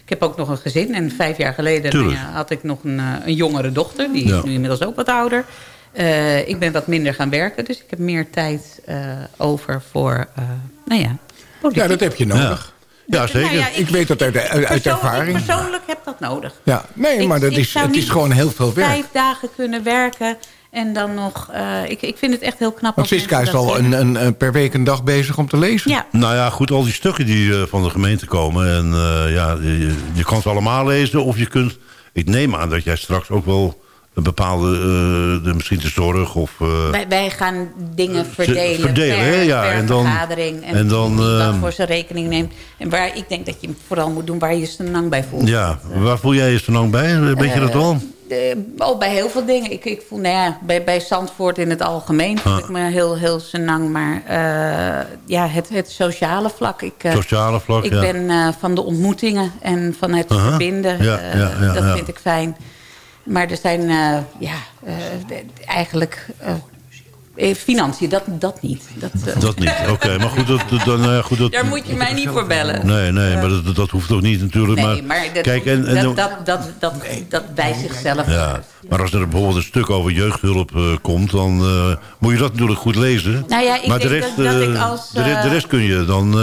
ik heb ook nog een gezin. En vijf jaar geleden nou ja, had ik nog een, eh, een jongere dochter. Die Ja. is nu inmiddels ook wat ouder. Eh, ik ben wat minder gaan werken. Dus ik heb meer tijd eh, over voor, eh, nou ja, politiek. Ja, dat heb je nodig. Ja, zeker. Nou ja, Ik weet dat uit, uit, ervaring. Ik persoonlijk heb dat nodig. Ja, nee, Ik- maar dat ik is, het is gewoon heel veel werk. Vijf dagen kunnen werken en dan nog... eh, ik, ik vind het echt heel knap. Want als Siska is al een, een, een per week een dag bezig om te lezen. Ja, Nou ja, goed, al die stukken die eh, van de gemeente komen. En eh, ja, je, je kan ze allemaal lezen. Of je kunt... Ik neem aan dat jij straks ook wel een bepaalde... eh, de, misschien de zorg of... eh, wij, wij gaan dingen verdelen, verdelen, per, hè? Ja, per en dan- vergadering. En, en dan, voor zijn rekening neemt. En waar ik denk dat je vooral moet doen waar je je lang bij voelt. ja, waar voel jij je lang bij? Weet je dat wel? Oh, bij heel veel dingen. Ik, ik voel, nou ja, bij, bij Zandvoort in het algemeen voel Ah. ik me heel, heel senang. Maar eh, ja, het, het sociale vlak. Ik, eh, Sociale vlak, Ik ja. ben van de ontmoetingen en van het verbinden. Ja, ja, ja, dat vind ik fijn. Maar er zijn ja, eigenlijk... eh, financiën, dat, dat niet. Dat, eh, Dat niet, [LAUGHS] oké. Maar goed, dat, dan, eh, goed dat, Daar moet je mij niet voor bellen. Nee, nee, maar dat, dat hoeft ook niet natuurlijk. Nee, maar, maar dat, kijk, en, en, dat, dat, dat, dat, dat bij zichzelf. ja, maar als er bijvoorbeeld een stuk over jeugdhulp eh, komt... dan moet je dat natuurlijk goed lezen. Nou ja, ik maar de denk rest, dat- ik als, de, de rest kun je dan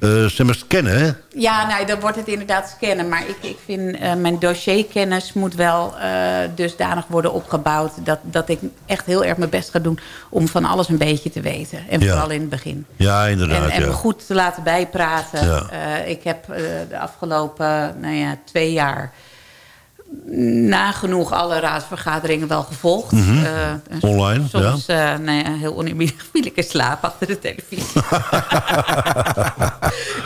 eh, zeg maar scannen, hè? Ja, nou, dan wordt het inderdaad scannen. Maar ik, ik vind eh, mijn dossierkennis moet wel eh, dusdanig worden opgebouwd... Dat, dat ik echt heel erg mijn best ga doen om van alles een beetje te weten. En Ja. vooral in het begin. Ja, inderdaad, En, en ja. goed te laten bijpraten. Ja. Ik heb de afgelopen nou ja, twee jaar nagenoeg alle raadsvergaderingen wel gevolgd. Mhm. Eh, en Online, Soms eh, nou ja, heel oneerbiedig [LAUGHS] in slaap achter de televisie. [LAUGHS]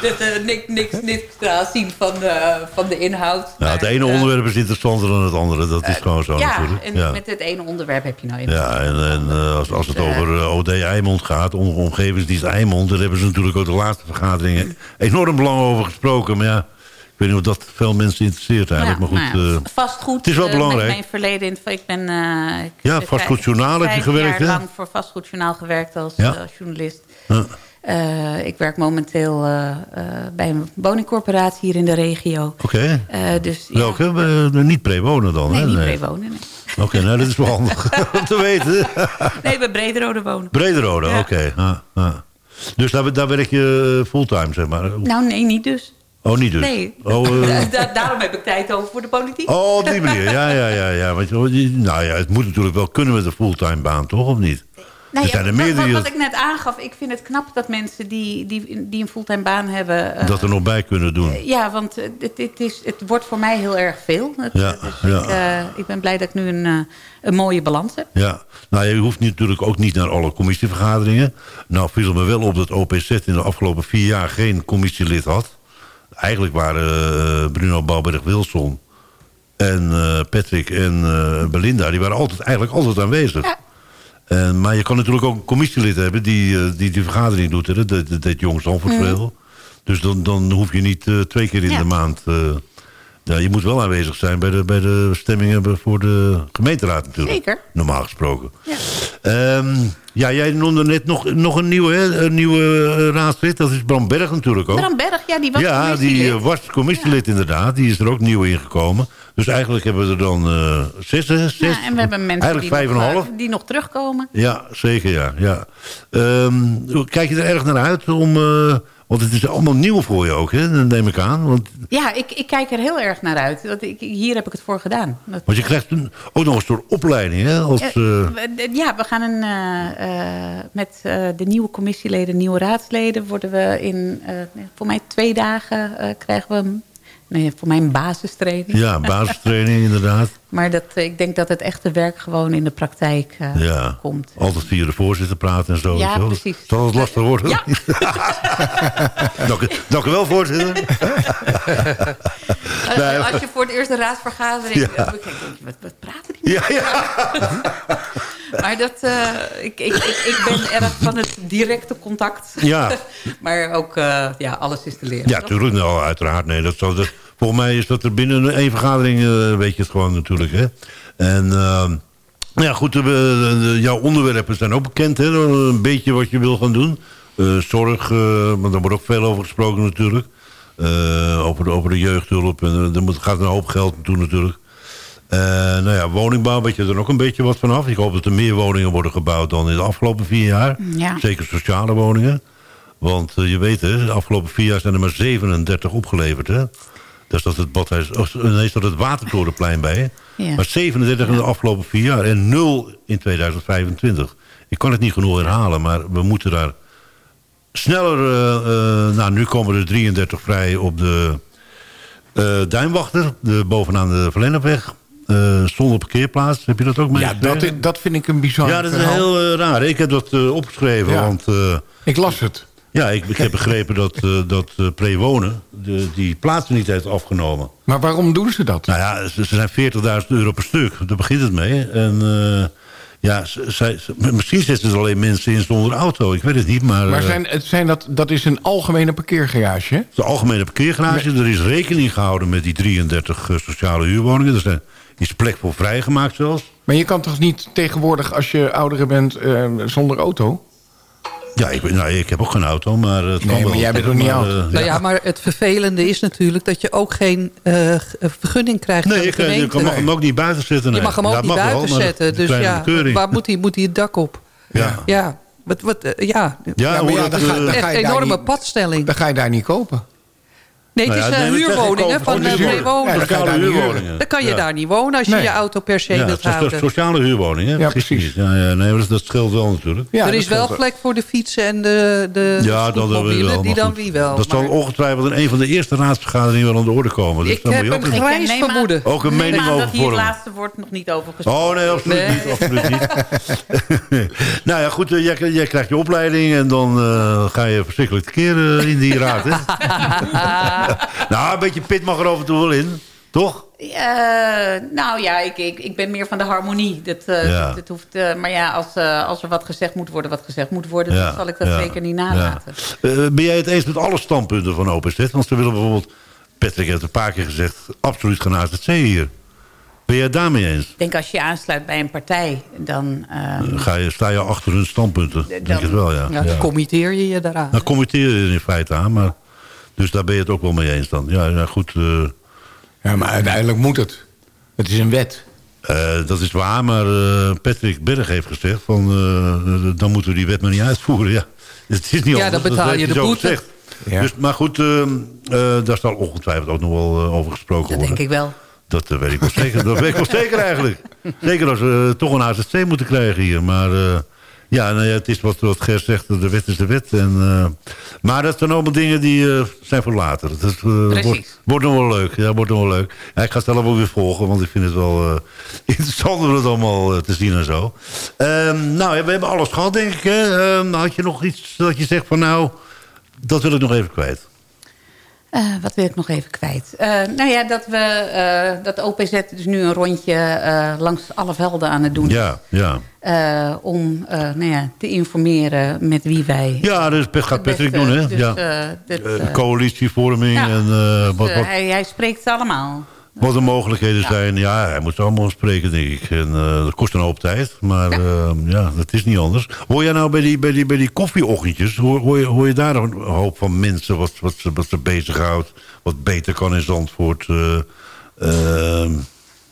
dat, eh, niks, niks, niks te zien van de, van de inhoud. Ja, het Maar, ene eh, onderwerp is interessanter dan het andere. Dat is gewoon zo ja, natuurlijk. en ja. met het ene onderwerp heb je nou. Ja, en, en eh, als, als het Dus, eh, over eh, OD Eimond gaat, om, omgevingsdienst Eimond... daar hebben ze natuurlijk ook de laatste vergaderingen [LAUGHS] enorm belang over gesproken. Maar ja, weet niet of dat veel mensen interesseert eigenlijk. Ja, maar goed, nou ja, eh, vastgoed. het is wel eh, belangrijk. Mijn verleden, in, ik ben... eh, ik Ja, heb vastgoedjournaal heb je gewerkt, jaar hè? lang voor vastgoedjournaal gewerkt als journalist. ik werk momenteel bij een woningcorporatie hier in de regio. Oké. Eh, dus, ja. Welke? Niet prewonen dan, Nee, hè? niet pre-wonen. Nee. Oké, nou, dat is wel handig [LAUGHS] [LAUGHS] om te weten. nee, bij Brederode wonen. Brederode, Ja. oké. Dus daar, daar werk je fulltime, zeg maar. Nou, nee, niet dus. Oh, niet dus? Nee. Oh, eh, [LAUGHS] Da- daarom heb ik tijd over voor de politiek. oh, op die manier. Ja, ja, ja. ja. Want, nou ja, het moet natuurlijk wel kunnen met een fulltime baan, toch? Of niet? Nou ja, wat- wat, ik net aangaf, ik vind het knap dat mensen die, die, die een fulltime baan hebben... eh, dat er nog bij kunnen doen. Ja, want eh, het, het, is, het wordt voor mij heel erg veel. Het- Ja, dus ja. Ik, eh, ik ben blij dat ik nu een, eh, een mooie balans heb. Ja, nou je hoeft natuurlijk ook niet naar alle commissievergaderingen. Nou viel me wel op dat OPZ in de afgelopen vier jaar geen commissielid had. Eigenlijk waren eh, Bruno Bouwberg-Wilson en eh, Patrick en eh, Belinda... die waren altijd, eigenlijk altijd aanwezig. Ja. En, maar je kan natuurlijk ook een commissielid hebben die die, die vergadering doet. Hè? Dat, dat deed Jong Zandvoort veel. Dus dan, dan hoef je niet twee keer in Ja. de maand... ja, je moet wel aanwezig zijn bij de, bij de stemmingen voor de gemeenteraad natuurlijk. Zeker. Normaal gesproken. Ja. Ehm, ja, jij noemde net nog, nog een nieuwe, hè? een nieuwe eh, raadslid. Dat is Bram Berg natuurlijk ook. Bram Berg, ja, die was ja, die commissielid. eh, was commissielid inderdaad. Die is er ook nieuw ingekomen. Dus eigenlijk hebben we er dan eh zes. Ja, en we hebben mensen Eigenlijk die, vijf nog, die nog terugkomen. Ja, zeker ja. ja. Ehm, kijk je er erg naar uit om... want het is allemaal nieuw voor je ook, hè? Dat neem ik aan. Want, Ja, ik, ik kijk er heel erg naar uit. Dat ik, hier heb ik het voor gedaan. Dat, want je krijgt een, ook nog een soort opleiding, hè? Als, Eh, eh, we- ja, we gaan een, eh, eh, met de nieuwe commissieleden, nieuwe raadsleden... worden we in, voor mij twee dagen krijgen we... nee, voor mij een basistraining. Ja, basistraining [LAUGHS] inderdaad. Maar dat, eh, ik denk dat het echte werk gewoon in de praktijk eh, Ja, komt. altijd via de voorzitter praten en zo. Ja, precies. Zal het lastig worden? Ja. [LAUGHS] dank, dank u wel, voorzitter. [LAUGHS] Als, Nee, als je voor het eerst een raadsvergadering Ja. bekijkt, denk je, wat, wat praten die Ja, ja. Maar dat, eh, ik, ik, ik, ik ben erg van het directe contact. Ja. maar ook, ja, alles is te leren. Ja, tuurlijk. Nou, uiteraard. Nee, dat dat, volgens mij is dat er binnen één vergadering, eh, weet je het gewoon natuurlijk. Hè? En ehm, ja, goed, de, de- jouw onderwerpen zijn ook bekend. Hè? Een beetje wat je wil gaan doen. Eh, zorg, eh, maar daar wordt ook veel over gesproken natuurlijk. Over, de, over de jeugdhulp. En er moet, gaat een hoop geld naartoe natuurlijk. Eh, nou ja, woningbouw weet je er ook een beetje wat vanaf. Ik hoop dat er meer woningen worden gebouwd dan in de afgelopen vier jaar. Ja. Zeker sociale woningen. Want je weet, hè, de afgelopen vier jaar zijn er maar 37 opgeleverd. Hè? Dus dat het badhuis, oh, nee, is dat het Watertorenplein bij. hè? Ja. Maar 37 in de afgelopen vier jaar en 0 in 2025. Ik kan het niet genoeg herhalen, maar we moeten daar sneller... eh, eh, nou, nu komen er 33 vrij op de eh Duinwachter, de, bovenaan de Verlennepweg. eh zonder parkeerplaats. Heb je dat ook Ja, meegekregen? dat, is- dat vind ik een bizar Ja, dat is verhaal. heel eh, raar. Ik heb dat eh, opgeschreven, Ja. want... eh, Ik las het. Ja, ik, ik heb begrepen dat, eh dat eh, Prewonen de, die plaatsen niet heeft afgenomen. Maar waarom doen ze dat? Nou ja, ze, ze zijn 40.000 euro per stuk. Daar begint het mee. En eh, ja, zij- misschien zetten ze alleen mensen in zonder auto. Ik weet het niet, maar... Maar zijn, het zijn dat, dat is een algemene parkeergarage, hè? de algemene parkeergarage, er is rekening gehouden met die 33 eh, sociale huurwoningen. Er zijn, is plek voor vrijgemaakt zelfs. Maar je kan toch niet tegenwoordig, als je ouderen bent, zonder auto? Ja, ik, ben- nou, ik heb ook geen auto, maar het kan Nee, maar wel. jij bent nog niet oud. eh, Nou ja, maar het vervelende is natuurlijk dat je ook geen eh, vergunning krijgt Nee, van de ik, eh, gemeente. je mag hem ook niet buiten zetten. Je mag hem ook niet wel, buiten zetten. een Dus ja, bekeuring. waar moet hij, moet hij het dak op? Ja. Ja, wat, wat, ja. Ja, maar hoe ja, dat, dan echt daar enorme niet- padstelling. Dan ga je daar niet kopen. Nee, het Nou is ja, eh, nee, huurwoningen van Oh, de. Ja, Sociale huurwoningen. Dan kan je Ja. daar niet wonen als je Nee. je auto per se Ja, wilt het is houden. een sociale huurwoning, hè? Ja, precies. Ja, ja, nee, maar dat, dat scheelt wel natuurlijk. Ja, er is wel plek voor de fietsen en de, de Ja, dat hebben we scootmobielen, wel. Die dan goed. wie wel. Dat zal ongetwijfeld in een van de eerste raadsvergaderingen wel aan de orde komen. Dus ik heb een grijs vermoeden. ook een mening over dat hier het laatste woord nog niet over gesproken Oh nee, absoluut niet. Absoluut niet. [LAUGHS] nou ja, goed, eh, jij, jij krijgt je opleiding en dan eh, ga je verschrikkelijk tekeer in die raad. [LAUGHS] [LAUGHS] Nou, een beetje pit mag er af en toe wel in, toch? Eh, nou ja, ik, ik, ik ben meer van de harmonie. Dat, eh, Ja. dat, dat hoeft, eh, maar ja, als, eh, als er wat gezegd moet worden, wat gezegd moet worden... Ja, dan zal ik dat ja, zeker niet nalaten. ja. Eh, ben jij het eens met alle standpunten van OPZ? Want ze willen bijvoorbeeld, Patrick heeft een paar keer gezegd... absoluut geen AZC hier. Ben jij het daarmee eens? Ik denk als je aansluit bij een partij, dan... eh, Ga je, sta je achter hun standpunten? Denk dan- het wel, ja. Ja, dan committeer je je daaraan. Nou, committeer je er in feite aan, maar... Dus daar ben je het ook wel mee eens dan. Ja, ja goed. eh, Ja, maar uiteindelijk moet het. Het is een wet. eh, dat is waar, maar eh, Patrick Berg heeft gezegd... Van, eh, dan moeten we die wet maar niet uitvoeren. Ja, het is niet Ja, anders. dan betaal Dat je de boete. Ja. Dus, maar goed, eh, eh, daar zal ongetwijfeld ook nog wel over gesproken dat worden. denk ik wel. Dat weet ik wel zeker. Dat weet ik wel zeker eigenlijk. [LAUGHS] Zeker als we toch een AZC moeten krijgen hier. Maar eh, ja, nou ja, het is wat, wat Ger zegt. De wet is de wet. En, eh, maar dat zijn allemaal dingen die eh, zijn voor later. Dat eh, wordt, wordt nog wel leuk. Ja, wordt nog wel leuk. Ja, ik ga het zelf ook weer volgen. Want ik vind het wel [LAUGHS] interessant om het allemaal te zien en zo. Ehm, nou, ja, we hebben alles gehad, denk ik. Hè? Ehm, had je nog iets dat je zegt van nou... Dat wil ik nog even kwijt. Eh, wat wil ik nog even kwijt? Eh, nou ja, dat we eh, dat OPZ dus nu een rondje langs alle velden aan het doen. Ja, ja. Om nou ja, te informeren met wie wij... Ja, dus gaat Patrick doen, hè? dus, ja. dit, coalitievorming ja. en eh, wat, wat, hij, hij spreekt allemaal. Wat de mogelijkheden zijn. Ja, hij moet ze allemaal spreken, denk ik. En eh, dat kost een hoop tijd, maar ja. ja, dat is niet anders. Hoor jij nou bij die, bij die, bij die koffieochtendjes, hoor, hoor, je, hoor je daar een hoop van mensen wat, wat, ze, wat ze bezighoudt, wat beter kan in Zandvoort? eh, ehm,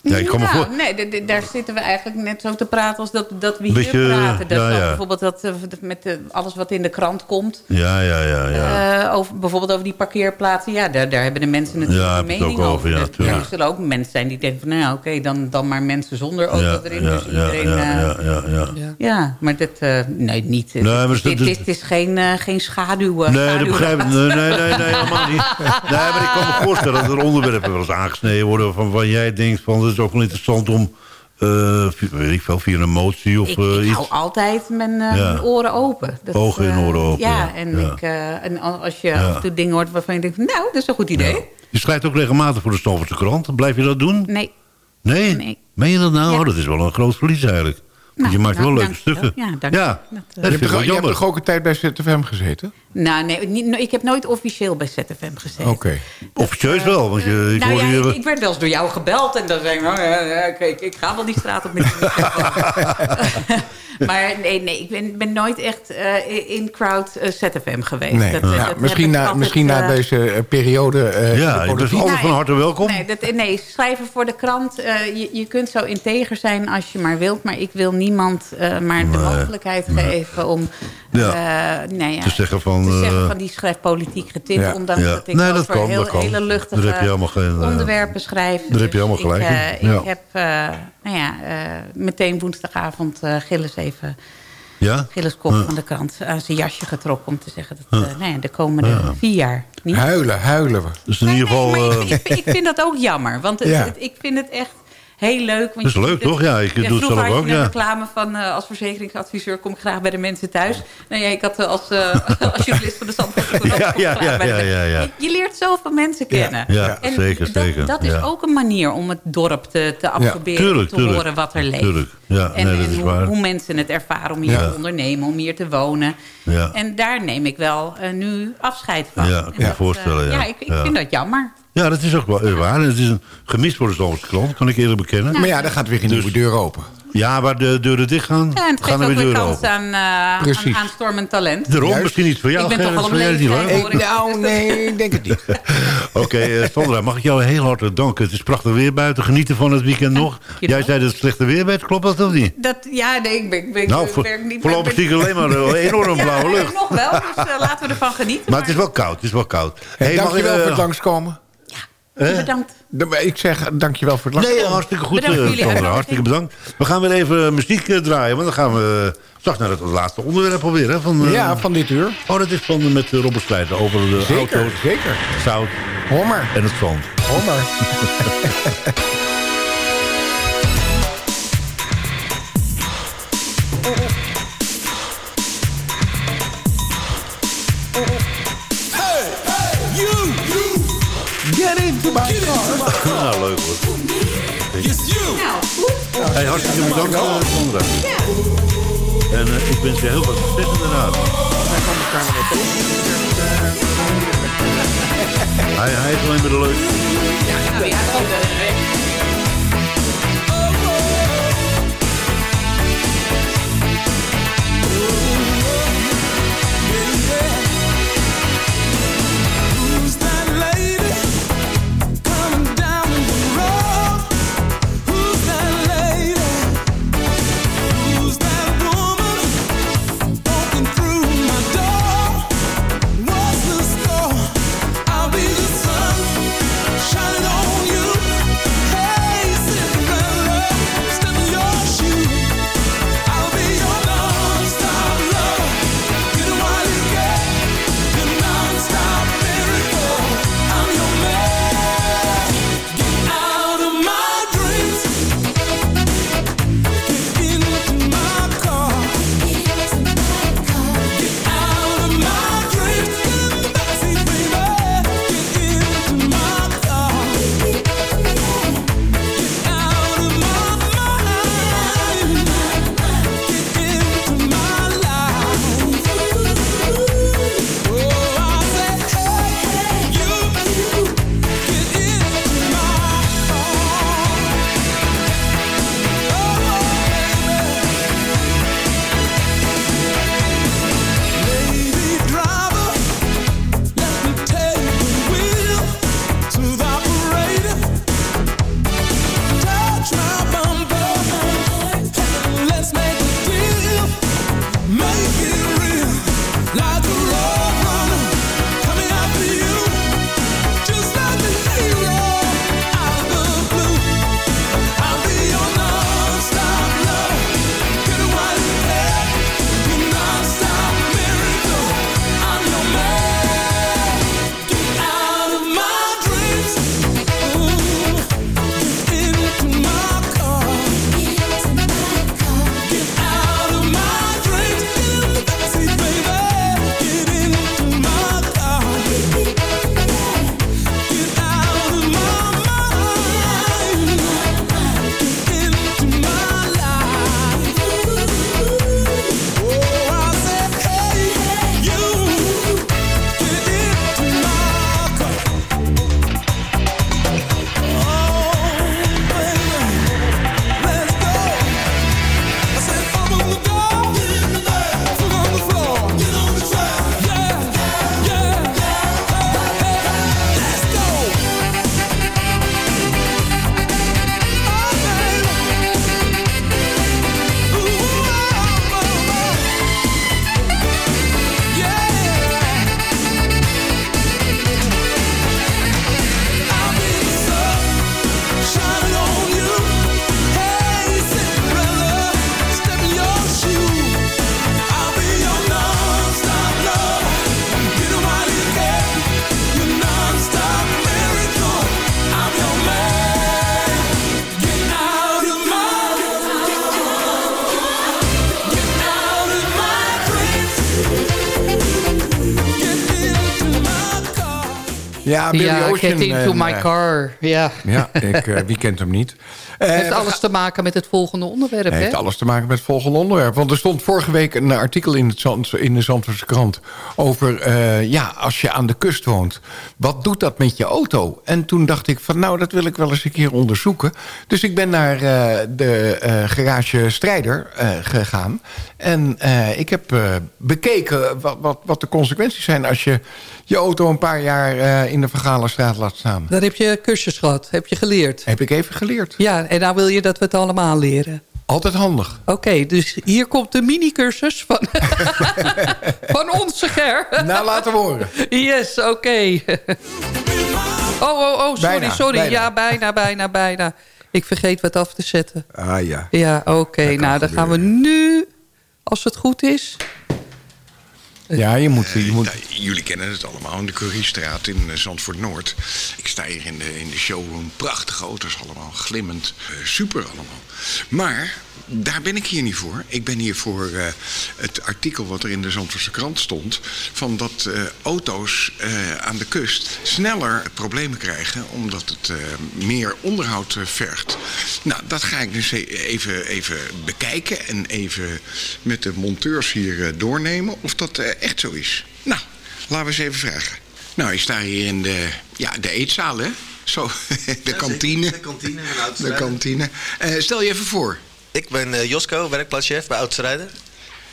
Ja, ik Nou, voor... nee, daar zitten we eigenlijk net zo te praten als dat, dat we hier Beetje, praten. Dat ja, dat ja. Bijvoorbeeld dat, eh, met eh, alles wat in de krant komt. Ja, ja, ja, ja. eh, over, bijvoorbeeld over die parkeerplaatsen. Ja, daar, daar hebben de mensen natuurlijk Ja, een mening ook over, ja, Er-. Er zullen ook mensen zijn die denken van... nou oké, dan, dan maar mensen zonder auto ja, erin. ja, dus ja, iedereen... ja, eh, ja, ja, ja. ja, maar dit... eh, nee, niet. Nee, maar dit, dit- dit, dit is geen, eh, geen schaduw. eh, Nee, dat begrijp ik. Nee, nee, nee, nee, helemaal niet. [LAUGHS] Nee, maar ik kan me voorstellen dat er onderwerpen wel eens aangesneden worden... van waar jij denkt van, het is ook wel interessant om... eh, weet ik veel, via een motie of Ik, eh, ik iets. hou altijd mijn, eh, Ja. mijn oren open. Dat, Ogen en oren open, Ja, ja. en, Ja. Ik, en als je af en toe dingen hoort waarvan je denkt... nou, dat is een goed idee. Je schrijft ook regelmatig voor de Stamfordse krant. Blijf je dat doen? Nee. Nee? Nee. Meen je dat nou? Oh, dat is wel een groot verlies eigenlijk. Nou, je maakt nou, wel leuke stukken. Ja, dank- ja. dat, eh, Je hebt, ik toch, wel je hebt jammer. toch ook een tijd bij ZFM gezeten? Nou, nee, niet, ik heb nooit officieel bij ZFM gezeten. Oké. Officieus wel, want je, ik nou ja, je... ik, ik werd wel eens door jou gebeld en dan zei ik, nou, ja, ja, oké, ik, ik ga wel die straat op met. [LAUGHS] [LAUGHS] Maar nee, nee ik ben, ben nooit echt eh, in crowd eh, ZFM geweest. Nee. Dat, eh, Ja, dat misschien, ik na, altijd, misschien na eh, deze eh, periode... eh, Ja, de politiek. altijd van harte welkom. Nee, dat, nee, schrijven voor de krant. eh, je, je kunt zo integer zijn als je maar wilt. Maar ik wil niemand eh, maar de Nee, mogelijkheid geven om... Ja. eh, nou ja, Te zeggen van, te zeggen eh, van die schrijft politiek getint. Ja. Ondanks Ja. dat ik Nee, over dat kan, heel, dat kan. hele luchtige Daar heb je helemaal geen, eh, onderwerpen schrijf. daar heb je helemaal gelijk Ik, in. Ja. ik heb eh, nou ja, eh, meteen woensdagavond eh, Gilles even... Ja? Gilles Kop van de krant aan zijn jasje getrokken... om te zeggen dat eh, nou ja, de komende vier jaar niet Huilen, huilen we. Dus in ieder geval... Nee, eh, ik, vind dat ook jammer. Want het- Ja. het- ik vind het echt heel leuk. Want Dat is je leuk, het- toch? Ja, ik doe het vroeger zelf had ook, je een ja. reclame van eh, als verzekeringsadviseur kom ik graag bij de mensen thuis. Nou ja, ik had eh, als, eh [LAUGHS] als journalist van de Zandvoortse Courant, Ja, ik ja, ja, ja, ja, ja. Je, je leert zoveel mensen kennen. Ja, En zeker, dat, zeker. Dat is Ja. ook een manier om het dorp te, te absorberen. Tuurlijk, te tuurlijk. horen wat er leeft. Tuurlijk. Ja, en nee, dat en is hoe, waar. hoe mensen het ervaren om hier Ja. te ondernemen, om hier te wonen. Ja. En daar neem ik wel eh, nu afscheid van. Ja, En kan me dat, voorstellen, ja. ja, ik, ik Ja. vind dat jammer. Ja, dat is ook wel eh, waar. Het is een gemis voor de Zalverse klant, kan ik eerlijk bekennen. Maar ja, dan gaat weer een nieuwe deur open. Ja, waar de deuren dicht gaan, Ja, en het gaan er weer weer deuren kans open. aan, eh Precies. aan aanstormend talent. Daarom, misschien iets voor jou. Ik ben toch al een nou, nee, ik denk het niet. [LAUGHS] Oké, eh, Sandra, mag ik jou heel hartelijk danken. Het is prachtig weer buiten. Genieten van het weekend nog. je Jij wel. zei dat het slechte weer werd. Klopt dat of niet? Dat, ja, nee, ik ben, ik ben, Nou, ik voor, werk niet... voorlopig zie ik alleen maar een [LAUGHS] enorm ja, blauwe lucht. nog wel, dus laten we ervan genieten. Maar het is wel koud. Het is wel koud. Hey, mag dankjewel ik, eh, voor het langskomen. Bedankt. De- Ik zeg dankjewel voor het Nee, langskomen. hartstikke goed, Bedankt voor eh, jullie Sandra. uitnodiging. Hartstikke bedankt. We gaan weer even muziek eh, draaien. Want dan gaan we eh, straks naar het laatste onderwerp alweer. Hè, van, eh, Ja, van dit uur. Oh, dat is van eh, met eh, Robert Slijter over de Zeker, auto's, zeker. zout Hoor maar, en het zand. hoor [LAUGHS] [LAUGHS] into my car. Nou, leuk hoor. Nou, goed. Hey, hartstikke bedankt, eh, Sandra. En eh, ik wens je heel veel succes inderdaad. Hij, hij is alleen maar de leukste. Nou ja, goed. Ja, Billy ja, Ocean. Get Into en, My eh, Car. Ja. Ja, ik, eh, wie kent hem niet? [LAUGHS] Eh, heeft alles te maken met het volgende onderwerp, Het heeft alles te maken met het volgende onderwerp. Want er stond vorige week een artikel in, het Zand, in de Zandvoortse krant... over, eh, ja, als je aan de kust woont, wat doet dat met je auto? En toen dacht ik van, nou, dat wil ik wel eens een keer onderzoeken. Dus ik ben naar eh, de eh, garage Strijder eh, gegaan. En eh, ik heb eh, bekeken wat, wat, wat de consequenties zijn... als je je auto een paar jaar eh, in de Vergalenstraat laat staan. Daar heb je cursus gehad, heb je geleerd. Heb ik even geleerd. Ja, en nou wil je dat we het allemaal leren. Altijd handig. Oké, dus hier komt de mini-cursus van, [LAUGHS] van onze Ger. Nou, laten we horen. Yes, oké. Oh, oh, oh, sorry, Bijna, sorry. bijna. Ja, bijna, bijna, bijna. Ik vergeet wat af te zetten. Ah ja. Ja, oké. Nou, dan gaan we nu, als het goed is... Ja, je moet... Je moet Nou, jullie kennen het allemaal, in de Curriestraat in eh, Zandvoort Noord. Ik sta hier in de, in de showroom, prachtige auto's allemaal, glimmend, eh, super allemaal. Maar daar ben ik hier niet voor. Ik ben hier voor eh, het artikel wat er in de Zandvoortse krant stond... van dat eh, auto's eh, aan de kust sneller problemen krijgen... omdat het eh, meer onderhoud eh, vergt. Nou, dat ga ik dus e- even, even bekijken en even met de monteurs hier eh, doornemen... of dat eh, echt zo is. Nou, laten we eens even vragen. Nou, ik sta hier in de, ja, de eetzaal, hè? Zo, [LAUGHS] de kantine. De kantine van De kantine. Eh, stel je even voor. Ik ben eh, Josko, werkplaatschef bij Oudste Rijder.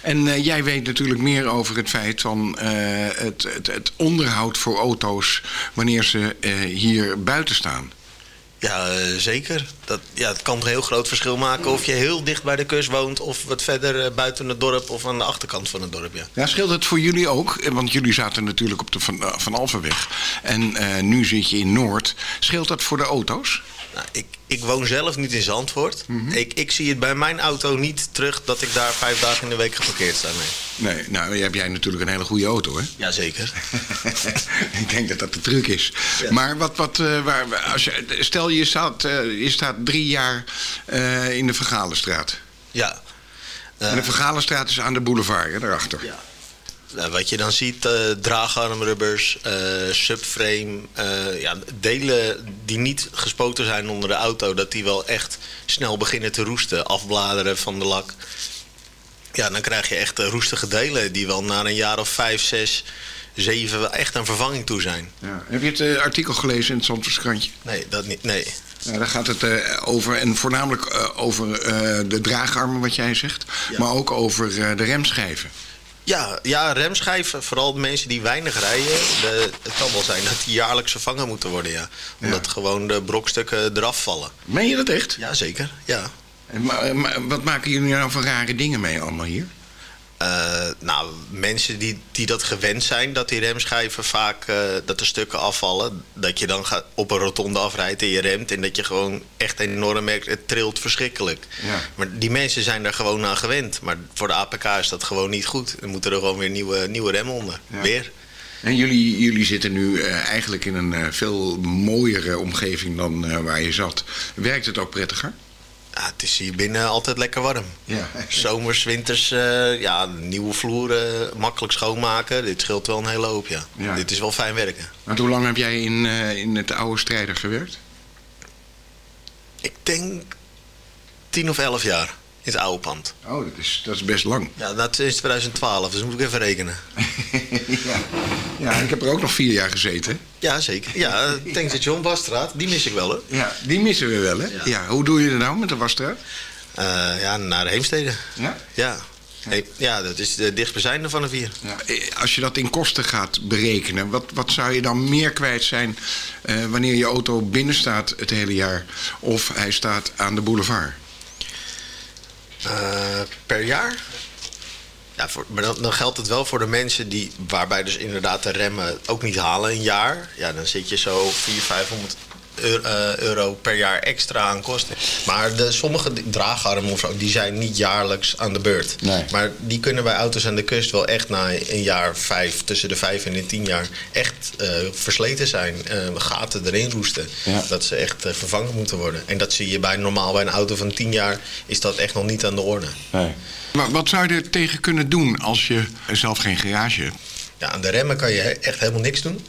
En eh, jij weet natuurlijk meer over het feit van eh, het, het, het onderhoud voor auto's wanneer ze eh, hier buiten staan. Ja, eh, zeker. Dat, ja, het kan een heel groot verschil maken of je heel dicht bij de kust woont... of wat verder eh, buiten het dorp of aan de achterkant van het dorp, ja. Scheelt het voor jullie ook? Eh, Want jullie zaten natuurlijk op de Van, van Alphenweg. En nu zit je in Noord. Scheelt dat voor de auto's? Nou, ik, ik woon zelf niet in Zandvoort. ik, ik zie het bij mijn auto niet terug dat ik daar vijf dagen in de week geparkeerd sta. Nee. Nee, nou heb jij natuurlijk een hele goede auto, hè? Jazeker. [LAUGHS] ik denk dat dat de truc is. Maar wat, wat, eh, waar, als je, stel je staat, eh, je staat drie jaar eh, in de Vergalenstraat. Ja. en de Vergalenstraat is aan de boulevard, hè, daarachter. Ja. Nou, wat je dan ziet, eh, draagarmrubbers, eh, subframe, eh, ja, delen die niet gespoten zijn onder de auto, dat die wel echt snel beginnen te roesten, afbladeren van de lak. Ja, dan krijg je echt eh, roestige delen die wel na een jaar of vijf, zes, zeven wel echt aan vervanging toe zijn. Ja. Heb je het eh, artikel gelezen in het Zandvoorts krantje? Nee, dat niet. Nee. Ja, daar gaat het eh, over, en voornamelijk eh, over eh, de draagarmen, wat jij zegt. Maar ook over eh, de remschijven. Ja, ja, remschijven, vooral mensen die weinig rijden. De, het kan wel zijn dat die jaarlijks vervangen moeten worden, ja. Omdat gewoon de brokstukken eraf vallen. Meen je dat echt? Ja, zeker. Ja. En, maar, maar wat maken jullie nou voor rare dingen mee allemaal hier? Eh, nou, mensen die, die dat gewend zijn, dat die remschijven vaak, eh, dat er stukken afvallen. Dat je dan gaat op een rotonde afrijdt en je remt. En dat je gewoon echt enorm merkt, het trilt verschrikkelijk. Ja. Maar die mensen zijn daar gewoon aan gewend. Maar voor de APK is dat gewoon niet goed. Dan moeten er gewoon weer nieuwe, nieuwe remmen onder. Ja. Weer. En jullie, jullie zitten nu eh, eigenlijk in een veel mooiere omgeving dan waar je zat. Werkt het ook prettiger? Ja, het is hier binnen altijd lekker warm. Ja. Zomers, winters, eh, ja, nieuwe vloeren, makkelijk schoonmaken. Dit scheelt wel een hele hoop, ja. Ja. Dit is wel fijn werken. Want hoe lang heb jij in, eh, in het oude strijder gewerkt? Ik denk tien of elf jaar in het oude pand. Oh, dat is, dat is best lang. Ja, dat is 2012, dus moet ik even rekenen. [LAUGHS] ja. ja, ik heb er ook nog vier jaar gezeten. Ja, zeker. Ja, tankstation Wasstraat, die mis ik wel, hoor. Ja, die missen we wel, hè? Ja. hoe doe je het nou met de wasstraat? Eh, ja, naar Heemstede. Ja? Ja. Hey, ja, dat is de dichtstbijzijnde van de vier. Ja. Als je dat in kosten gaat berekenen, wat, wat zou je dan meer kwijt zijn eh, wanneer je auto binnen staat het hele jaar of hij staat aan de boulevard? Eh, per jaar? Ja, maar dan, dan geldt het wel voor de mensen die, waarbij dus inderdaad de remmen ook niet halen een jaar. Ja, dan zit je zo 400, 500 euro, eh, euro per jaar extra aan kosten. Maar de, sommige draagarmen of zo, die zijn niet jaarlijks aan de beurt. Nee. Maar die kunnen bij auto's aan de kust wel echt na een jaar vijf, tussen de vijf en de tien jaar, echt eh, versleten zijn. Eh, gaten erin roesten. Ja. Dat ze echt vervangen moeten worden. En dat zie je bij normaal bij een auto van 10 jaar, is dat echt nog niet aan de orde. Nee. Maar wat zou je er tegen kunnen doen als je zelf geen garage hebt? Ja, aan de remmen kan je echt helemaal niks doen.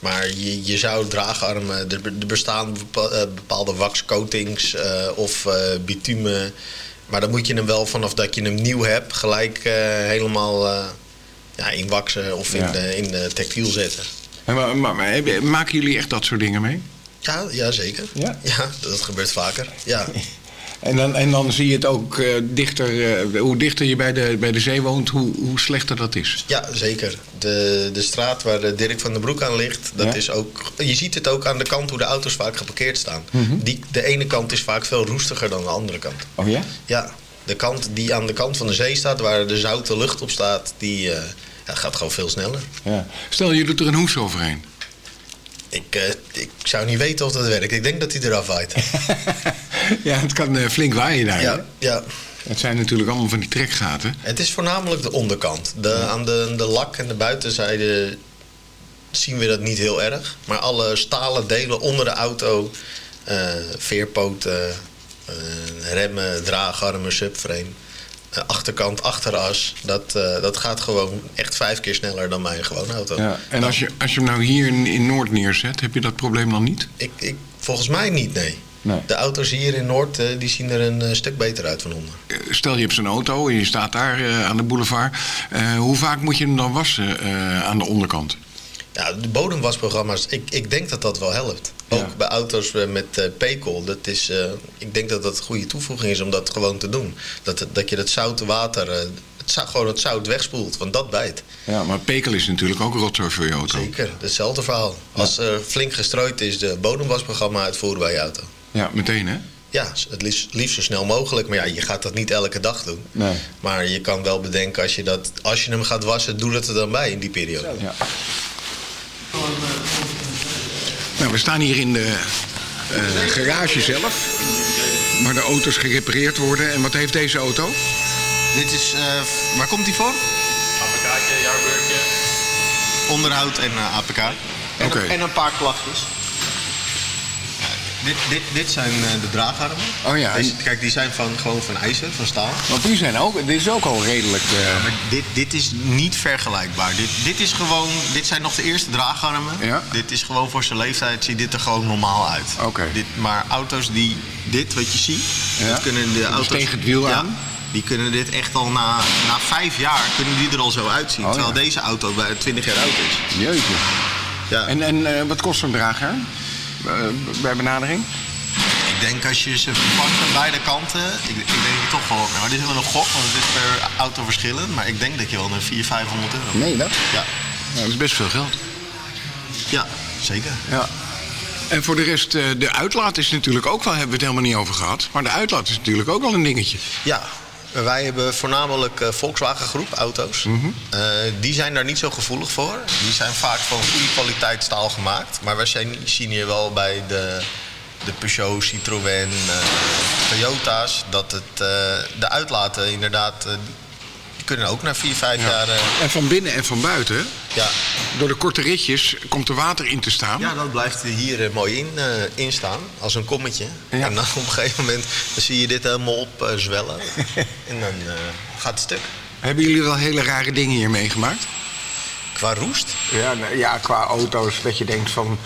Maar je, je zou draagarmen, er, be- er bestaan eh, bepaalde waxcoatings eh, of eh, bitumen. Maar dan moet je hem wel vanaf dat je hem nieuw hebt gelijk helemaal ja, in waxen of in, Ja. de, in de textiel zetten. En maar, maar- maken jullie echt dat soort dingen mee? Ja, ja zeker. Ja? Ja, dat gebeurt vaker. Ja. [LAUGHS] En dan, en dan zie je het ook eh, dichter, eh, hoe dichter je bij de, bij de zee woont, hoe, hoe slechter dat is. Ja, zeker. De, de straat waar eh, Dirk van den Broek aan ligt, dat Ja. is ook. Je ziet het ook aan de kant hoe de auto's vaak geparkeerd staan. Mhm. Die, de ene kant is vaak veel roestiger dan de andere kant. Oh ja? Ja, de kant die aan de kant van de zee staat, waar de zoute lucht op staat, die ja, gaat gewoon veel sneller. ja. Stel, je doet er een hoes overheen. Ik, ik zou niet weten of dat werkt. Ik denk dat hij eraf waait. [LAUGHS] [LAUGHS] Ja, het kan eh, flink waaien daar. ja, ja. Het zijn natuurlijk allemaal van die trekgaten. Het is voornamelijk de onderkant. De, Aan de, de lak en de buitenzijde zien we dat niet heel erg. Maar alle stalen delen onder de auto, eh, veerpoten, eh, remmen, draagarmen, subframe, achterkant, achteras, dat, dat gaat gewoon echt vijf keer sneller dan mijn gewone auto. Ja. En als je, als je hem nou hier in, in Noord neerzet, heb je dat probleem dan niet? Ik, ik, volgens mij niet, nee. Nee. De auto's hier in Noord eh, die zien er een eh, stuk beter uit van onder. Eh, Stel, je hebt zo'n auto en je staat daar eh, aan de boulevard. Eh, hoe vaak moet je hem dan wassen eh, aan de onderkant? Ja, de bodemwasprogramma's, ik, ik denk dat dat wel helpt. Ook Ja. bij auto's met eh pekel. Dat is, eh, ik denk dat dat een goede toevoeging is om dat gewoon te doen. Dat, dat je het zoute water, het, gewoon het zout wegspoelt, want dat bijt. Ja, maar pekel is natuurlijk ook rotzooi voor je auto. Zeker, hetzelfde verhaal. Als er flink gestrooid is, de bodemwasprogramma uitvoeren bij je auto. Ja, meteen hè? Ja, het liefst, liefst zo snel mogelijk. Maar ja, je gaat dat niet elke dag doen. Nee. Maar je kan wel bedenken, als je, dat, als je hem gaat wassen, doe het er dan bij in die periode. Ja. Nou, we staan hier in de eh, garage zelf. Waar de auto's gerepareerd worden. En wat heeft deze auto? Dit is, eh, waar komt die voor? APK'tje, jaarbeurtje. Onderhoud en eh, APK. En, Oké. en een paar klachtjes. Dit, dit, dit zijn eh, de draagarmen. Oh ja, Deze- kijk, die zijn van, gewoon van ijzer, van staal. Want die zijn ook, dit is ook al redelijk... eh, Maar dit, dit is niet vergelijkbaar. Dit, dit, is gewoon, dit zijn nog de eerste draagarmen. Ja. Dit is gewoon voor zijn leeftijd, ziet dit er gewoon normaal uit. Oké. Dit, maar auto's die dit, wat je ziet, Ja. dat kunnen de auto's... tegen het wiel aan. Die kunnen dit echt al na, na vijf jaar kunnen die er al zo uitzien. Oh, terwijl deze auto bij 20 jaar oud is. Jeetje. Ja. En, en eh, wat kost zo'n drager? Eh, bij benadering? Ik denk als je ze pakt aan beide kanten, ik, ik denk toch wel, nou dit is wel een gok, want het is per auto verschillend, maar ik denk dat je wel naar 400, 500 euro. Nee, dat? Ja, Nou, dat is best veel geld. ja zeker. Ja. En voor de rest, eh, de uitlaat is natuurlijk ook wel, hebben we het helemaal niet over gehad. Maar de uitlaat is natuurlijk ook wel een dingetje. Ja, wij hebben voornamelijk eh, Volkswagen groep auto's. Eh, die zijn daar niet zo gevoelig voor. Die zijn vaak van goede kwaliteit staal gemaakt. Maar wij zijn, zien hier wel bij de, de Peugeot, Citroën, eh, Toyota's... dat het, de uitlaten inderdaad... die kunnen ook na 4, 5 jaar... eh, En van binnen en van buiten, ja, door de korte ritjes, komt er water in te staan. Ja, dat blijft er hier eh, mooi in, eh, in staan, als een kommetje. Ja. En dan [LAUGHS] op een gegeven moment dan zie je dit helemaal op eh, zwellen. [LAUGHS] en dan eh, gaat het stuk. Hebben jullie wel hele rare dingen hier meegemaakt? Qua roest? Ja, nou, ja, qua auto's, dat je denkt van